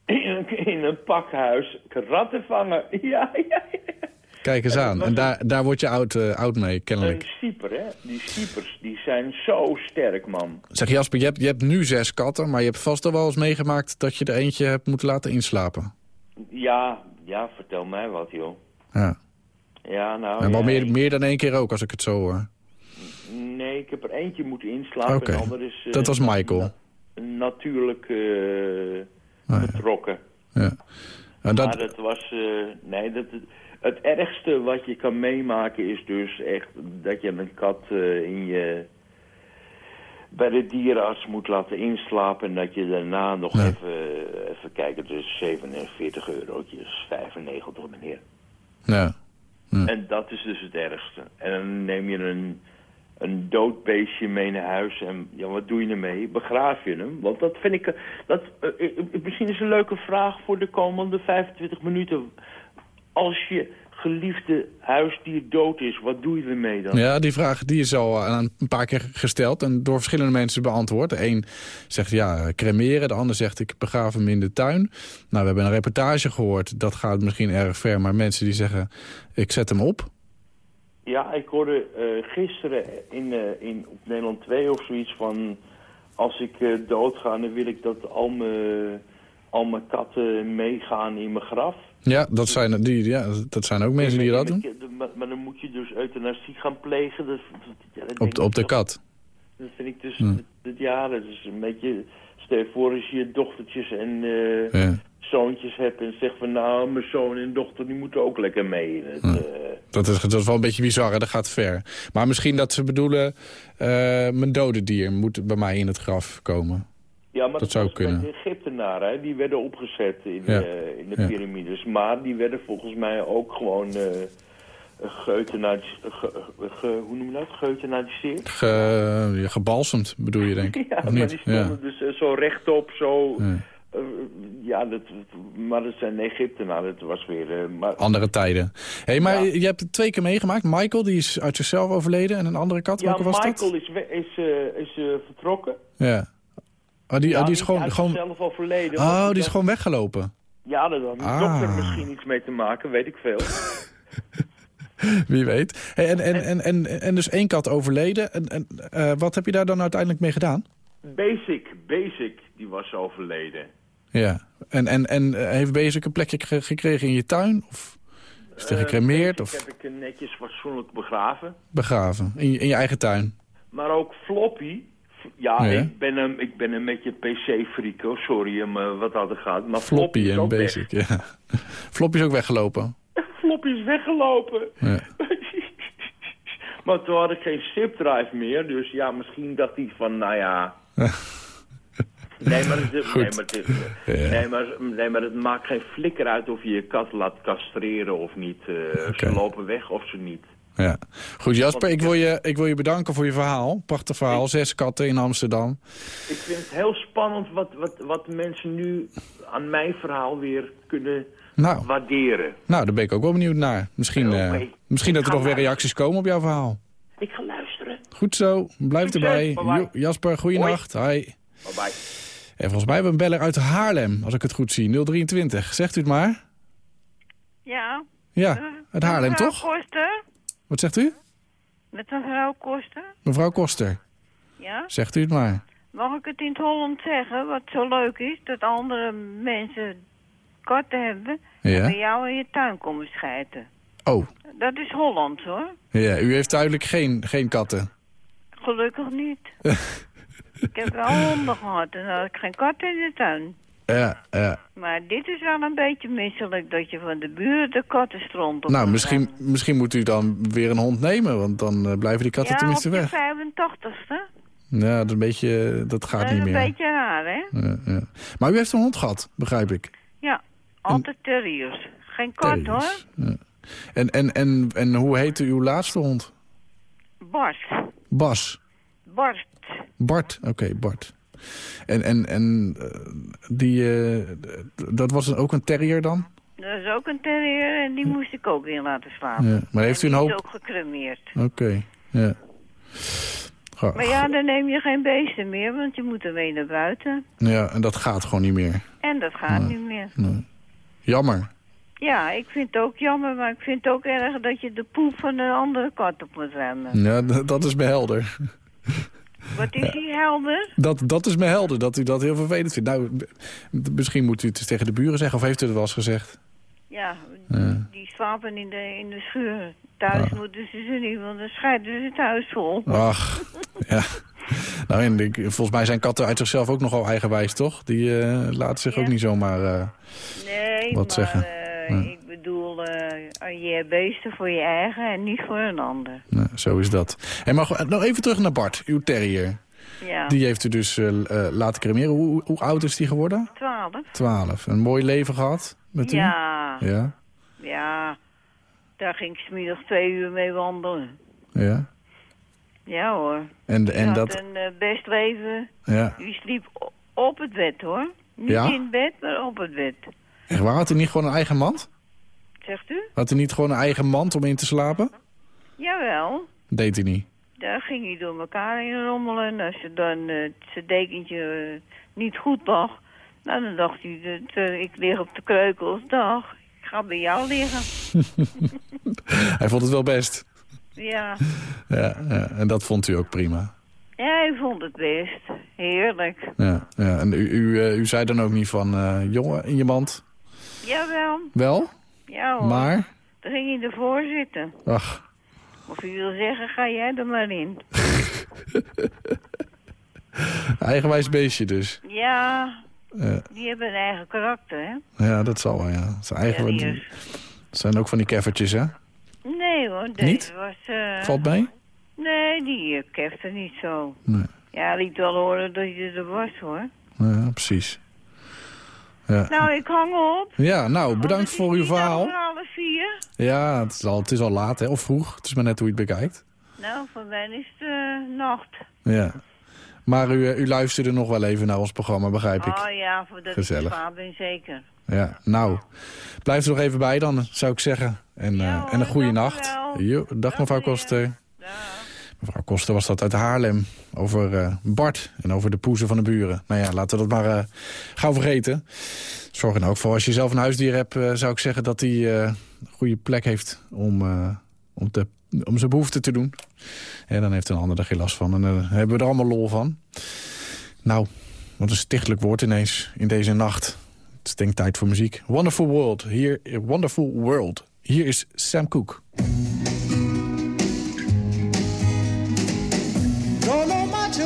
in een, in een pakhuis ratten vangen. Ja, ja, ja. Kijk eens aan. En daar, daar word je oud, eh, oud mee, Een kennelijk. sieper, hè? Die siepers, die zijn zo sterk, man. Zeg Jasper, je hebt, je hebt nu zes katten... maar je hebt vast al wel eens meegemaakt dat je er eentje hebt moeten laten inslapen. Ja, ja, vertel mij wat, joh. Ja. Ja, nou, en wel ja, meer, meer dan één keer ook, als ik het zo hoor. Nee, ik heb er eentje moeten inslapen. Oké, ander is... eh, dat was Michael. na- natuurlijk eh, ja. betrokken. Ja. En dat, Maar dat was... eh, nee, dat, het, ergste wat je kan meemaken is dus echt dat je een kat eh, in je... bij de dierenarts moet laten inslapen... en dat je daarna nog Ja. even, even kijken, dus 47 eurotjes, 95 meneer. ja. Hm. En dat is dus het ergste. En dan neem je een, een dood beestje mee naar huis en ja, wat doe je ermee? Begraaf je hem? Want dat vind ik, eh, dat, eh, eh, misschien is een leuke vraag voor de komende 25 minuten. Als je geliefde huisdier dood is, wat doe je ermee dan? Ja, die vraag die is al aan een paar keer gesteld en door verschillende mensen beantwoord. De een zegt ja, cremeren, de ander zegt ik begraaf hem in de tuin. Nou, we hebben een reportage gehoord, dat gaat misschien erg ver, maar mensen die zeggen ik zet hem op. Ja, ik hoorde eh, gisteren in, eh, in, op Nederland 2 of zoiets van... als ik eh, doodga, dan wil ik dat al mijn, al mijn katten meegaan in mijn graf. Ja, dat zijn, die, ja, dat zijn ook mensen die dat doen. Maar, maar dan moet je dus euthanasie gaan plegen. Dat, dat- ja, dat denk Op, de- op kat. Dat vind ik dus... Hm. Dat, dat- ja, dat is een beetje... Stel je voor als je dochtertjes en eh, Ja. zoontjes hebt en zegt van... nou, mijn zoon en dochter die moeten ook lekker mee. Dat, Hm. eh, Dat is, dat is wel een beetje bizar, hè? dat gaat ver. Maar misschien dat ze bedoelen, eh, mijn dode dier moet bij mij in het graf komen. Ja, maar Dat zou kunnen. de Egyptenaren, hè, die werden opgezet in, Ja. eh, in de Ja. piramides. Maar die werden volgens mij ook gewoon ge- ge- hoe noem je dat? Ge, gebalsemd bedoel je, denk ik. Ja, maar die stonden dus eh, zo rechtop, zo... Ja. ja, dat, maar dat zijn Egyptenaren, dat was weer... maar, Andere tijden. hey, maar Ja. je hebt het twee keer meegemaakt. Michael, die is uit zichzelf overleden. En een andere kat, ja, welke was Michael dat? is, is, is vertrokken. Ja. Oh, die, ja, oh, die is gewoon... gewoon zichzelf overleden. oh, die is dat- gewoon weggelopen. Ja, daar had de Ah. dokter misschien iets mee te maken, weet ik veel. Wie weet. Hey, en, en, en, en, en dus één kat overleden. En, en, eh, wat heb je daar dan uiteindelijk mee gedaan? Basic, Basic, die was overleden. Ja. En, en, en eh, heeft Basic een plekje ge- gekregen in je tuin? Of is hij Eh, gecremeerd Basic of heb ik netjes fatsoenlijk begraven. begraven? In je, in je eigen tuin? Maar ook Floppy. Ja, Ja. Ik, ben een, ik ben een beetje PC-freak, hoor. sorry om eh, wat hadden gaat. Maar Floppy, en Basic, weg. ja. Floppy is ook weggelopen. Floppy is weggelopen. Ja. maar toen had ik geen zip-drive meer, dus ja, misschien dacht hij van, nou ja... Nee, maar het, Goed. nee, maar, het, Ja. nee, maar, nee, maar het maakt geen flikker uit of je je kat laat castreren of niet. eh. Ze lopen weg of ze niet. Ja. Goed, Jasper, ik wil, je, ik wil je bedanken voor je verhaal. Prachtig verhaal. Zes katten in Amsterdam. Ik vind het heel spannend wat, wat, wat mensen nu aan mijn verhaal weer kunnen Nou, waarderen. nou, daar ben ik ook wel benieuwd naar. Misschien, Ja, eh, misschien dat er nog weer reacties komen op jouw verhaal. Ik ga luisteren. Goed zo, blijf Succes, erbij. Jasper, goeienacht. Hi. Bye bye. En volgens mij hebben we een beller uit Haarlem, als ik het goed zie. 023. Zegt u het maar? Ja. Ja, uit Haarlem, toch? Wat zegt u? Met mevrouw Koster? Mevrouw Koster. Ja. Zegt u het maar. Mag ik het in het Holland zeggen, wat zo leuk is? Dat andere mensen katten hebben Ja. en bij jou in je tuin komen schijten. Oh, Dat is Hollands hoor. ja, u heeft duidelijk geen, geen katten. Gelukkig niet. ik heb wel honden gehad en dan had ik geen kat in de tuin. Ja, ja. Maar dit is wel een beetje misselijk dat je van de buren de kattenstront op Nou, misschien, misschien moet u dan weer een hond nemen, want dan eh, blijven die katten ja, tenminste op weg. je 85ste. Ja, dat, een beetje, dat gaat dat is niet een meer. beetje raar, hè? Ja, ja. Maar u heeft een hond gehad, begrijp ik. Ja, altijd terriers. Geen kat, hoor. Ja. En, en, en, en hoe heette uw laatste hond? Bart. Bas. Bart. Bart, oké, Bart. En, en, en eh, die, eh, dat was ook een terrier dan? Dat is ook een terrier en die moest ik ook in laten slapen. Ja, maar heeft u En een hoop... is ook gecremeerd. Oké, ja. Ga- Maar ja, dan neem je geen beesten meer, want je moet ermee naar buiten. Ja, en dat gaat gewoon niet meer. En dat gaat Nee. niet meer. Nee. Jammer. Ja, ik vind het ook jammer, maar ik vind het ook erg dat je de poep van een andere kat op moet remmen. Ja, dat is me helder. Wat is die helder? Dat, dat is me helder, dat u dat heel vervelend vindt. Nou, misschien moet u het tegen de buren zeggen, of heeft u het wel eens gezegd? Ja, die slapen in de, in de schuur. Thuis moeten ze ze niet, want dan scheiden ze het huis vol. Ach, ja. Nou, en ik, volgens mij zijn katten uit zichzelf ook nogal eigenwijs, toch? Die eh, laten zich ook niet zomaar... eh, Nee, Wat maar zeggen? eh, Ja. Eh, je beesten voor je eigen en niet voor een ander. nou, zo is dat. En maar go- nou even terug naar Bart, uw terrier. Ja, Die heeft u dus eh, eh, laten cremeren. Hoe, hoe oud is die geworden? twaalf. Twaalf. Een mooi leven gehad met u? Ja, Ja, ja. Daar ging ik smiddags twee uur mee wandelen. ja. Ja hoor. En, en dat... een eh, best leven. Ja. Die sliep op het bed hoor. Niet Ja? in bed, maar op het bed. Echt waar? Had hij niet gewoon een eigen mand? Zegt u? Had hij niet gewoon een eigen mand om in te slapen? Jawel. Deed hij niet. Daar ging hij door elkaar in rommelen. En als je dan eh, zijn dekentje eh, niet goed lag... Nou, dan dacht hij, dat, eh, ik lig op de kreukels. Dag, ik ga bij jou liggen. Hij vond het wel best. Ja, Ja, ja. En dat vond u ook prima. ja hij vond het best. Heerlijk. Ja, ja. En u, u, u zei dan ook niet van... jongen, in je mand? Jawel. Wel? Ja hoor. Maar? Dan ging hij ervoor zitten. Ach, Of u wil zeggen, ga jij er maar in. eigenwijs beestje dus. Ja, Ja, die hebben een eigen karakter, hè? ja dat zal wel, ja. Zijn, eigen, zijn ook van die keffertjes, hè? Nee hoor, deze Niet? was... eh, Valt mee? Nee, die uh, kefte niet zo. Nee. Ja, liet wel horen dat je er was, hoor. Ja, precies. Ja, Nou, ik hang op. ja nou, bedankt voor uw verhaal. Half vier. Ja, het is, al, het is al laat, hè? Of vroeg. Het is maar net hoe je het bekijkt. Nou, voor mij is het eh, nacht. Ja. Maar u, eh, u luisterde nog wel even naar ons programma, begrijp ik. Oh ja, voordat Gezellig. ik ben, zeker. Ja, nou, blijf er nog even bij dan, zou ik zeggen. En, eh, en een goede nacht. Jo, dag mevrouw Koster. Mevrouw Koster was dat uit Haarlem. Over eh, Bart en over de poezen van de buren. Nou ja, laten we dat maar eh, gauw vergeten. Zorg er ook voor, als je zelf een huisdier hebt... eh, zou ik zeggen dat hij eh, een goede plek heeft om, om, te, om zijn behoefte te doen. En dan heeft een ander er geen last van. En dan hebben we er allemaal lol van. Nou, wat een stichtelijk woord ineens in deze nacht. Het is denk tijd voor muziek. Wonderful World. Hier, Wonderful World. Hier is Sam Cooke.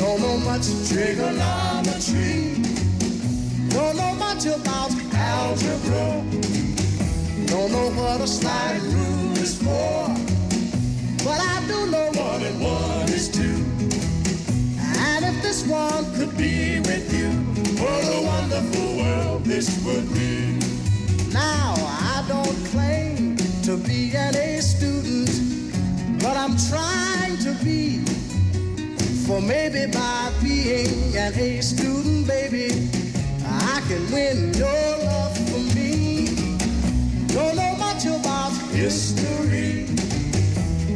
Don't know much trigonometry. Don't know much about algebra. Don't know what a slide rule is for. But I do know one and one is two. And if this one could be with you, What a wonderful world this would be. Now, I don't claim to be an A student, but I'm trying to be. For maybe by being an A student, baby, I can win your love for me. Don't know much about history,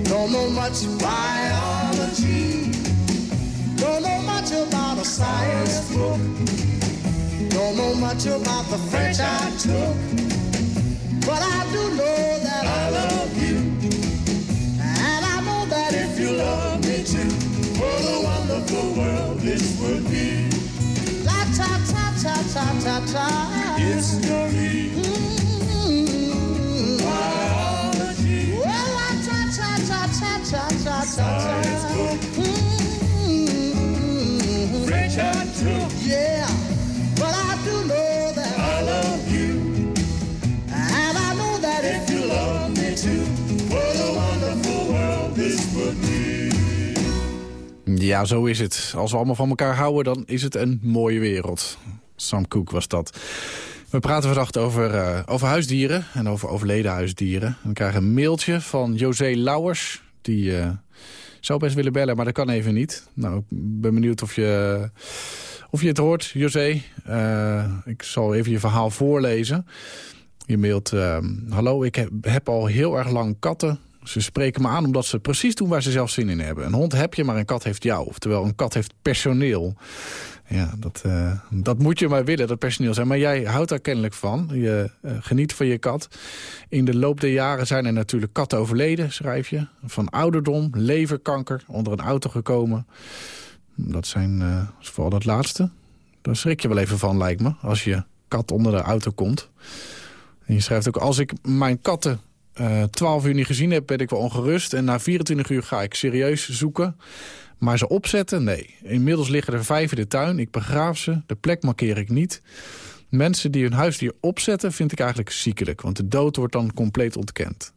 don't know much biology, don't know much about a science book, don't know much about the French I took, but I do know that I love you, a world it would be. La ta ta ta ta ta ta. It's Mm-hmm. Biology. Well, la ta ta ta ta ta ta ta. Ja, zo is het. Als we allemaal van elkaar houden, dan is het een mooie wereld. Sam Cooke was dat. We praten vannacht over, eh, over huisdieren en over overleden huisdieren. We krijgen een mailtje van José Lauwers. Die eh, zou best willen bellen, maar dat kan even niet. Nou, ik ben benieuwd of je, of je het hoort, José. Eh, ik zal even je verhaal voorlezen. Je mailt, hallo, ik heb, heb al heel erg lang katten. Ze spreken me aan omdat ze precies doen waar ze zelf zin in hebben. Een hond heb je, maar een kat heeft jou. Oftewel, een kat heeft personeel. Ja, dat, eh, dat moet je maar willen, dat personeel zijn. Maar jij houdt daar kennelijk van. Je eh, geniet van je kat. In de loop der jaren zijn er natuurlijk katten overleden, schrijf je. Van ouderdom, leverkanker, onder een auto gekomen. Dat zijn eh, vooral dat laatste. Daar schrik je wel even van, lijkt me, als je kat onder de auto komt. En je schrijft ook, als ik mijn katten 12 uur niet gezien heb, ben ik wel ongerust. En na 24 uur ga ik serieus zoeken. Maar ze opzetten, nee. Inmiddels liggen er vijf in de tuin. Ik begraaf ze. De plek markeer ik niet. Mensen die hun huisdier opzetten, vind ik eigenlijk ziekelijk. Want de dood wordt dan compleet ontkend.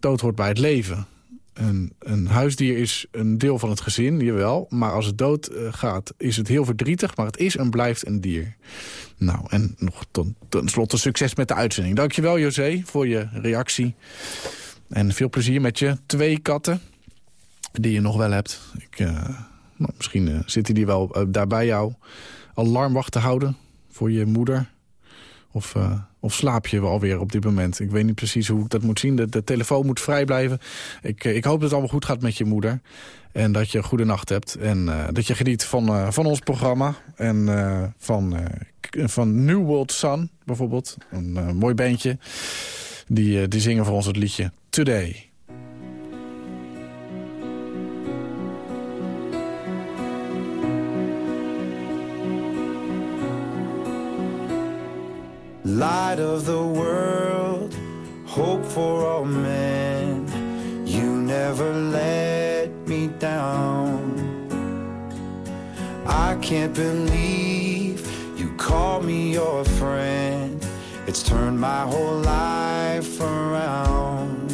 Dood hoort bij het leven. Een, een huisdier is een deel van het gezin, jawel. Maar als het dood eh, gaat, is het heel verdrietig. Maar het is en blijft een dier. Nou, en nog ten, ten slotte succes met de uitzending. Dankjewel, José, voor je reactie. En veel plezier met je twee katten die je nog wel hebt. Ik, eh, nou, misschien eh, zitten die wel eh, daar bij jou. Alarmwacht te houden voor je moeder. Of, of slaap je alweer op dit moment? Ik weet niet precies hoe ik dat moet zien. De, telefoon moet vrij blijven. Ik, eh, ik hoop dat het allemaal goed gaat met je moeder. En dat je een goede nacht hebt. En eh, dat je geniet van, eh, van ons programma. En van, van New World Sun bijvoorbeeld. Een mooi bandje. Die, die zingen voor ons het liedje Today. Light of the world, hope for all men. You never let me down. I can't believe you call me your friend. It's turned my whole life around.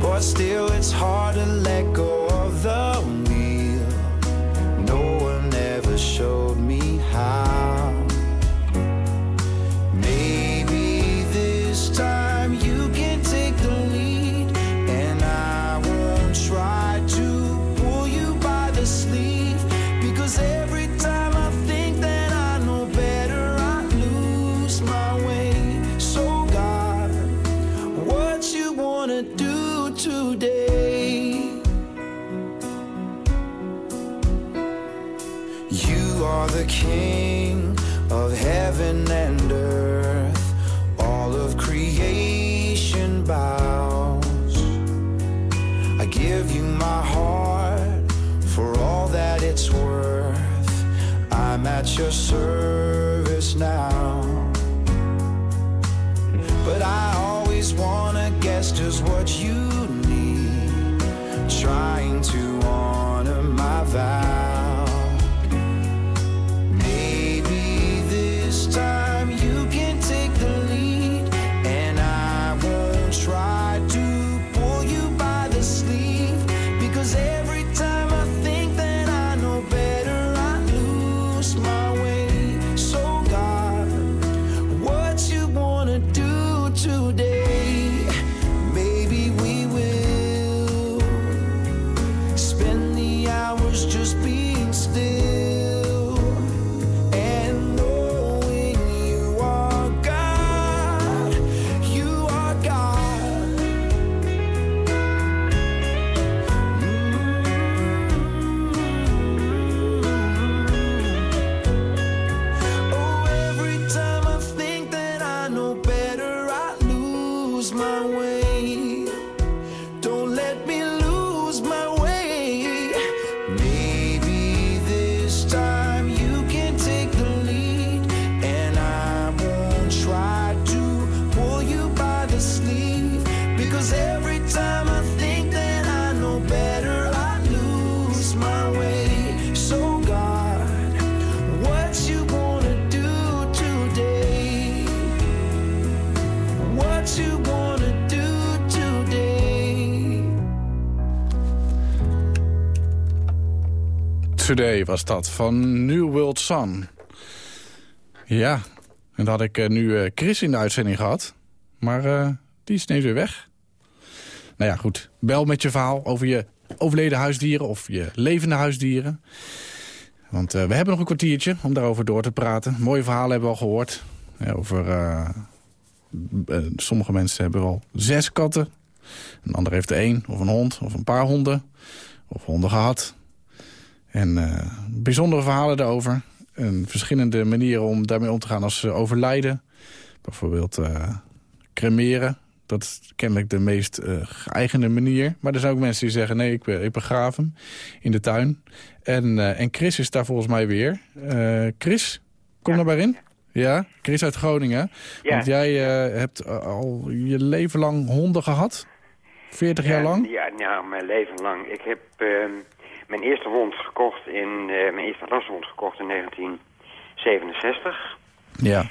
But still, it's hard to let go of the wheel. No one ever showed me how. The king of heaven and earth. All of creation bows. I give you my heart for all that it's worth. I'm at your service Today was dat, van New World Sun. Ja, en dan had ik eh, nu eh, Chris in de uitzending gehad. Maar eh, die is ineens weer weg. Nou ja, goed. Bel met je verhaal over je overleden huisdieren of je levende huisdieren. Want we hebben nog een kwartiertje om daarover door te praten. Mooie verhalen hebben we al gehoord. Ja, over, sommige mensen hebben wel zes katten. Een ander heeft er één, of een hond, of een paar honden. Of honden gehad. En eh, bijzondere verhalen daarover. En verschillende manieren om daarmee om te gaan als ze overlijden. Bijvoorbeeld eh, cremeren. Dat is kennelijk de meest eh, geëigende manier. Maar er zijn ook mensen die zeggen... nee, ik, ik begraaf hem in de tuin. En, eh, en Chris is daar volgens mij weer. Eh, Chris, kom er maar in. Ja, Chris uit Groningen. Ja. Want jij eh, hebt eh, al je leven lang honden gehad. 40 jaar lang. Ja, nou, mijn leven lang. Ik heb ehm, mijn eerste hond gekocht in, eh, mijn eerste rashond gekocht in 1967. Ja.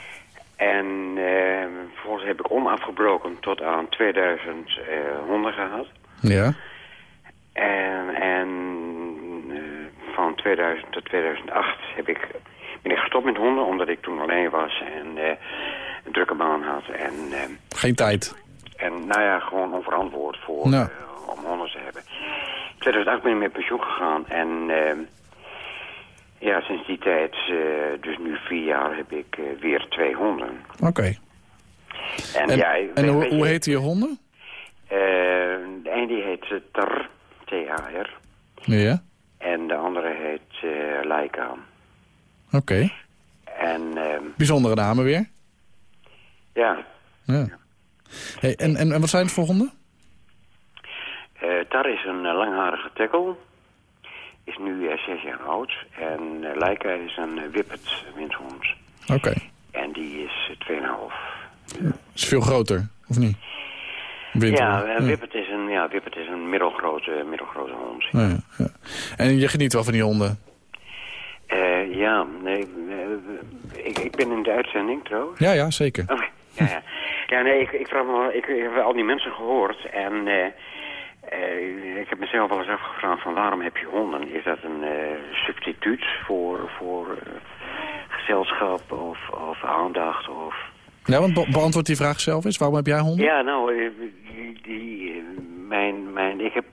En ehm, vervolgens heb ik onafgebroken tot aan 2000 eh, honden gehad. Ja. En, en eh, van 2000 tot 2008 heb ik, ben ik gestopt met honden, omdat ik toen alleen was en eh, een drukke baan had. En, Geen tijd. en nou ja, gewoon onverantwoord voor Nou. eh, om honden te hebben. In 2008 ben ik met pensioen gegaan en ehm, ja, sinds die tijd, eh, dus nu vier jaar, heb ik eh, weer twee honden. Oké. En, En, ja, en hoe, hoe heten je honden? eh, de een die heet eh, Tar, T-A-R, Ja. en de andere heet Laika. Oké. En ehm, Bijzondere namen weer. ja, Ja. Hey, en, en, en wat zijn het voor honden? Eh, Tar is een eh, langharige tekkel, is nu eh, zes jaar oud. En Laika is een whippet windhond. Oké. En die is eh, 2,5. Is veel groter, of niet? Ja, Whippet is een, ja, Whippet is een middelgrote, middelgrote hond. Ja, ja. En je geniet wel van die honden? Ja, nee, ik, ik ben in de uitzending trouwens. Ja, ja, zeker. Oké, ja, ja. ja, nee, ik, ik, vraag me wel, ik, ik heb al die mensen gehoord en eh, ik heb mezelf wel eens afgevraagd van waarom heb je honden? Is dat een eh, substituut voor, voor eh, gezelschap of, of aandacht of... Ja, want be- beantwoord die vraag zelf eens. Waarom heb jij honden? Ja, nou, die, die, mijn, mijn, ik heb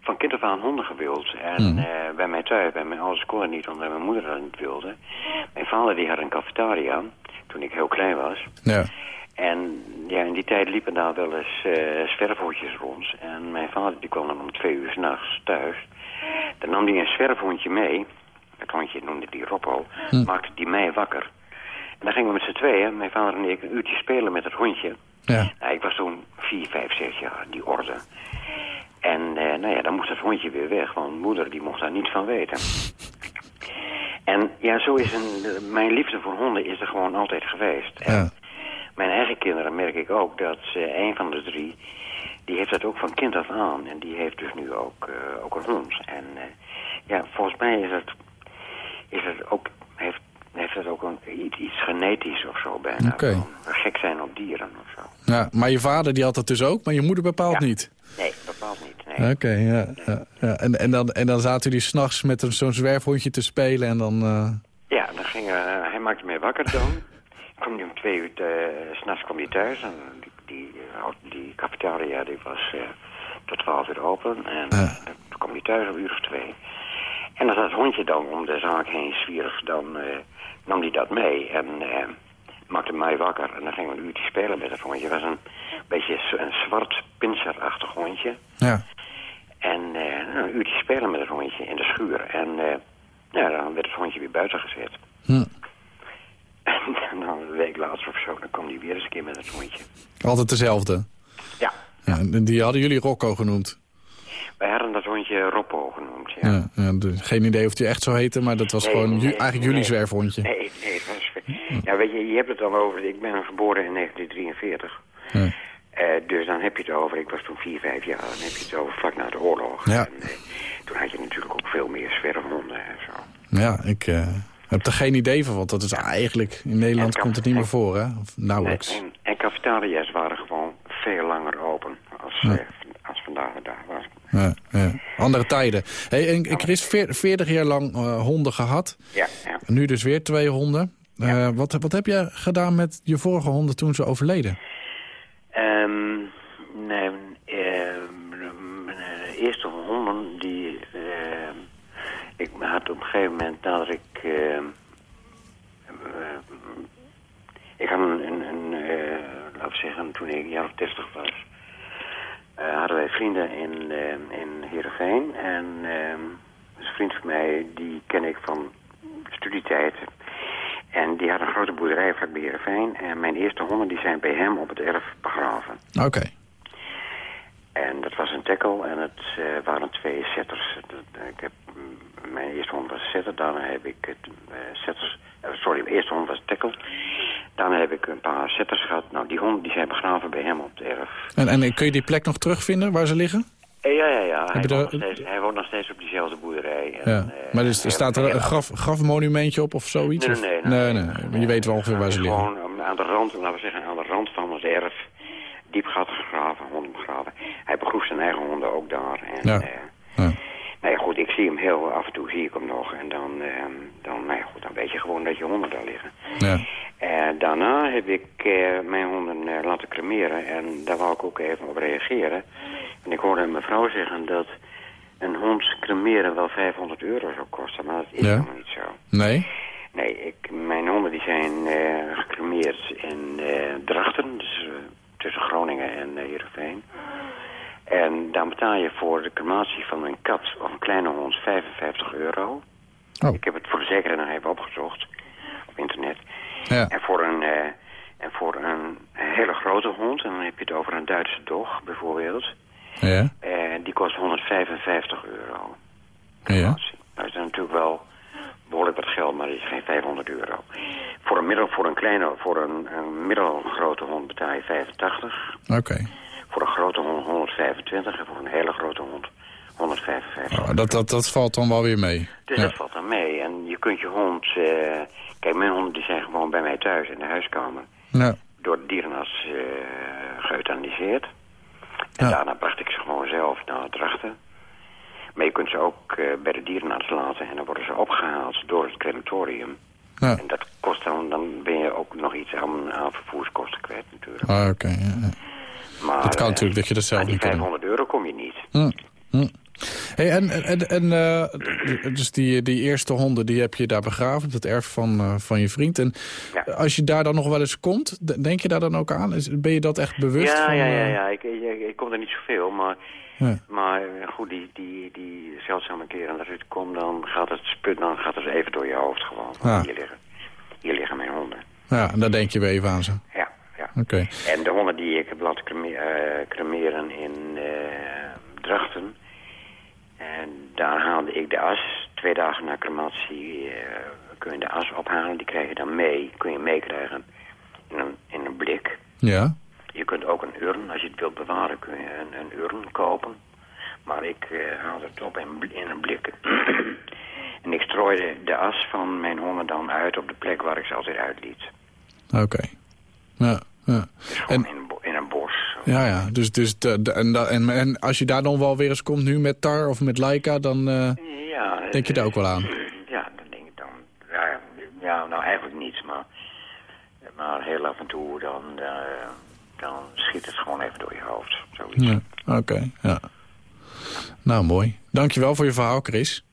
van kind af aan honden gewild. En Hmm. bij mij thuis, bij mijn ouders kon het niet, omdat mijn moeder dat niet wilde. Mijn vader die had een cafetaria, toen ik heel klein was. Ja. En ja, in die tijd liepen daar wel eens eh zwerfhondjes rond. En mijn vader die kwam dan om twee uur s'nachts thuis. Dan nam hij een zwerfhondje mee. Het hondje noemde die Robbo. Maakte die mij wakker. En dan gingen we met z'n tweeën, mijn vader en ik, een uurtje spelen met het hondje. Ja. Nou, ik was toen vier, vijf, zes jaar, die orde. En eh, nou ja, dan moest het hondje weer weg, want moeder die mocht daar niets van weten. En ja, zo is een, eh, mijn liefde voor honden is er gewoon altijd geweest. Ja. Mijn eigen kinderen merk ik ook dat eh, een van de drie, die heeft dat ook van kind af aan. En die heeft dus nu ook, eh, ook een hond. En eh, ja, volgens mij is het, is het ook, heeft, heeft het ook een, iets, iets genetisch of zo bijna. Oké. Gewoon Gek zijn op dieren of zo. ja. Maar je vader die had dat dus ook, maar je moeder bepaalt niet? Nee, bepaald niet. Nee. Oké, ja. ja, ja. En, en, dan, en dan zaten jullie s'nachts met een- zo'n zwerfhondje te spelen en dan... Ja, dan ging, hij maakte mij wakker dan. Twee uur, uh, s'nachts kwam hij thuis. En die, die, eh, die cafetaria die was eh, tot twaalf uur open. En eh, toen kwam hij thuis om een uur of twee. En als dat hondje dan om de zaak heen zwierf, dan eh, nam hij dat mee. En eh, maakte mij wakker. En dan gingen we een uurtje spelen met het hondje. Het was een beetje een zwart pinserachtig hondje. ja. En eh, nou, een uurtje spelen met het hondje in de schuur. En eh, ja, dan werd het hondje weer buiten gezet. Hm. En dan een week later of zo, dan kwam hij weer eens een keer met het hondje. Altijd dezelfde? Ja. ja. Die hadden jullie Rocco genoemd? Wij hadden dat hondje Roppo genoemd, ja. Ja. ja geen idee of die echt zo heette, maar dat was Nee, gewoon nee, eigenlijk jullie nee. zwerfhondje. Nee, nee, het was... Ja, weet je, je hebt het dan over... Ik ben geboren in 1943. Ja. Eh, dus dan heb je het over... Ik was toen 4, 5 jaar. Dan heb je het over vlak na de oorlog. Ja. En, eh, toen had je natuurlijk ook veel meer zwerfhonden en zo. Ja, ik eh, heb er geen idee van, want dat is eigenlijk... In Nederland komt het niet meer voor, hè? Of nauwelijks. En, en cafetaria's waren gewoon veel langer open als, Ja. eh, als vandaag de dag was. Ja, ja. Andere tijden. Hey, en Chris, veer- 40 jaar lang eh, honden gehad. Ja, ja. Nu dus weer twee honden. Eh, wat, wat heb je gedaan met je vorige honden toen ze overleden? Ehm, nee, ehm, mijn eh, eerste honden die... ik had op een gegeven moment nadat ik... ehm, eh, ik had een, een, een eh, laten we zeggen, toen ik een jaar of 60 was... eh, hadden wij vrienden in, in Heerenveen. En ehm, een vriend van mij, die ken ik van studietijd. En die had een grote boerderij vlak bij Heerenveen. En mijn eerste honden die zijn bij hem op het erf begraven. Oké. En dat was een tackle en het waren twee setters. Dat- Ik heb, mm, mijn eerste hond was setter, daarna heb ik het, eh, setters... eh, sorry, mijn eerste hond was tackle. Daarna heb ik een paar setters gehad. Nou, die honden die zijn begraven bij hem op het erf. En, en kun je die plek nog terugvinden waar ze liggen? Eh, ja, ja, ja. Hij woont, daar- nog steeds, hij woont nog steeds op diezelfde boerderij. En, Ja. eh, Maar dus, hij- staat er een graf, grafmonumentje op of zoiets? Nee, nee, nee. nee, nee. Maar je weet wel ongeveer waar ze liggen. Gewoon um, aan de rand, laten we zeggen, aan de rand van het erf. Diep gat gegraven, honden begraven. Hij begroef zijn eigen honden ook daar. En, Ja. eh, Ja. Nou ja, goed, ik zie hem heel af en toe, zie ik hem nog. En dan, eh, dan, nou ja, goed, dan weet je gewoon dat je honden daar liggen. Ja. En daarna heb ik eh, mijn honden eh, laten cremeren. En daar wou ik ook even op reageren. En ik hoorde mijn vrouw zeggen dat een hond cremeren wel 500 euro zou kosten. Maar dat is Ja. helemaal niet zo. Nee? Nee, ik, mijn honden die zijn eh, gecremeerd in eh, Drachten, dus eh, tussen Groningen en uh, Heerenveen. En dan betaal je voor de crematie van een kat of een kleine hond 55 euro. Oh. Ik heb het voor de zekerheid nog even opgezocht op internet. Ja. En voor een, eh, en voor een hele grote hond, en dan heb je het over een Duitse dog bijvoorbeeld, Ja. eh, die kost 155 euro. Ja. Nou is dat natuurlijk wel behoorlijk wat geld, maar dat is geen 500 euro. Voor een, middel, voor een kleine, voor een, een middelgrote hond betaal je 85. Oké. Voor een grote hond 125 en voor een hele grote hond 155. Oh, dat, dat, dat valt dan wel weer mee. Dus Ja. dat valt dan mee. En je kunt je hond... eh, kijk, mijn honden die zijn gewoon bij mij thuis in de huiskamer. Ja. Door de dierenarts geëuthaniseerd. En daarna bracht ik ze gewoon zelf naar Drachten. Maar je kunt ze ook eh, bij de dierenarts laten. En dan worden ze opgehaald door het crematorium. Ja. En dat kost dan... Dan ben je ook nog iets aan, aan vervoerskosten kwijt natuurlijk. Ah, Oké. ja. Maar, Dat kan eh, natuurlijk dat je dat zelf niet kan doen. 500 euro kom je niet. Hm, hm. Hey, en en, en eh, dus die, die eerste honden die heb je daar begraven op het erf van, eh, van je vriend. En als je daar dan nog wel eens komt, denk je daar dan ook aan? Is, ben je dat echt bewust ja, van? ja, ja, ja. Ik, ik, ik kom er niet zoveel, maar, Ja. maar goed, die, die, die zeldzame keren dat ik kom, dan gaat het sput, dan gaat het even door je hoofd gewoon. Ja. Hier, liggen, hier liggen mijn honden. Ja, en daar denk je weer even aan ze. Ja, En de honden die ik heb laten eh, cremeren in eh, Drachten, en daar haalde ik de as. Twee dagen na crematie eh, kun je de as ophalen, die krijg je dan mee, kun je meekrijgen in een, in een blik. Ja? Je kunt ook een urn, als je het wilt bewaren, kun je een, een urn kopen. Maar ik eh haalde het op in, in een blik. en ik strooide de as van mijn honden dan uit op de plek waar ik ze altijd uitliet. Oké. Ja, ja. En, In een, in een bos. ja, ja. Dus, dus de, de- en, en, en als je daar dan wel weer eens komt nu met Tar of met Laika, dan eh, Ja, denk je daar ook wel aan. Ja, dan denk ik dan... Ja, ja nou eigenlijk niet, maar, maar heel af en toe dan, eh, dan schiet het gewoon even door je hoofd. Zoiets. Ja, Oké, ja. Nou, mooi. Dankjewel voor je verhaal, Chris.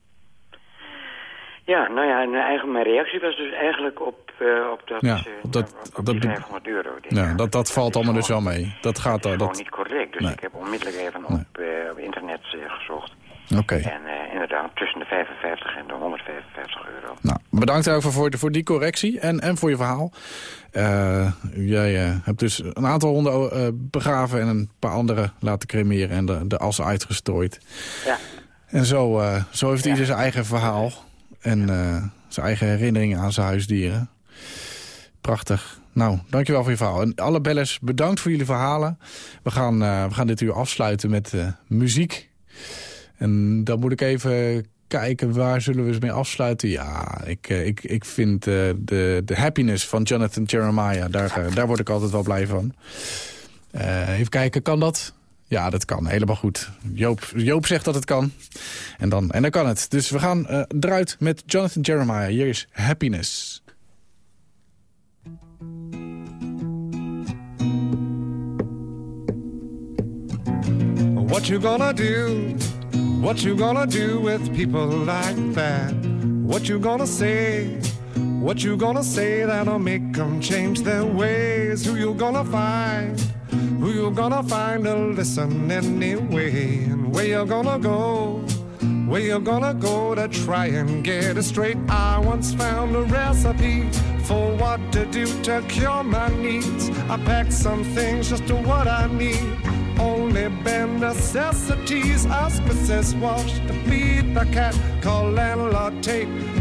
Ja, nou ja, en eigenlijk mijn reactie was dus eigenlijk op, eh, op dat, Ja, eh, op dat- op op dat- 500 euro. Ja, dat, dat valt allemaal dus wel mee. Dat gaat Dat al. is gewoon Dat... niet correct. Dus Nee. ik heb onmiddellijk even op, eh, op internet gezocht. Oké. En inderdaad, tussen de 55 en de 155 euro. Nou, bedankt even voor, voor die correctie en, en voor je verhaal. Jij hebt dus een aantal honden begraven en een paar andere laten cremeren en de, de as uitgestrooid. Ja. En zo, zo heeft ieder zijn eigen verhaal en eh, zijn eigen herinneringen aan zijn huisdieren. Prachtig. Nou, dankjewel voor je verhaal. En alle bellers, bedankt voor jullie verhalen. We gaan, eh, we gaan dit uur afsluiten met eh, muziek. En dan moet ik even kijken, waar zullen we eens mee afsluiten? Ja, ik, ik, ik vind de, de happiness van Jonathan Jeremiah, daar, daar word ik altijd wel blij van. Even kijken, kan dat? Ja, dat kan. Helemaal goed. Joop, Joop zegt dat het kan. En dan, en dan kan het. Dus we gaan eh, eruit met Jonathan Jeremiah. Hier is Happiness. What you gonna do? What you gonna do with people like that? What you gonna say? What you gonna say that'll make them change their ways? Who you gonna find? Who you gonna find to listen anyway? And where you gonna go? Where you gonna go to try and get it straight? I once found a recipe for what to do to cure my needs. I packed some things just to what I need. Only bare necessities. Ask Mrs. Wash to feed the cat. Call landlord Tate.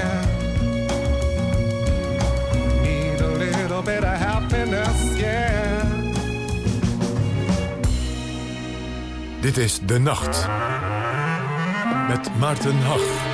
yeah. Need a little bit of happiness, yeah. Dit is De Nacht. Met Maarten Hag.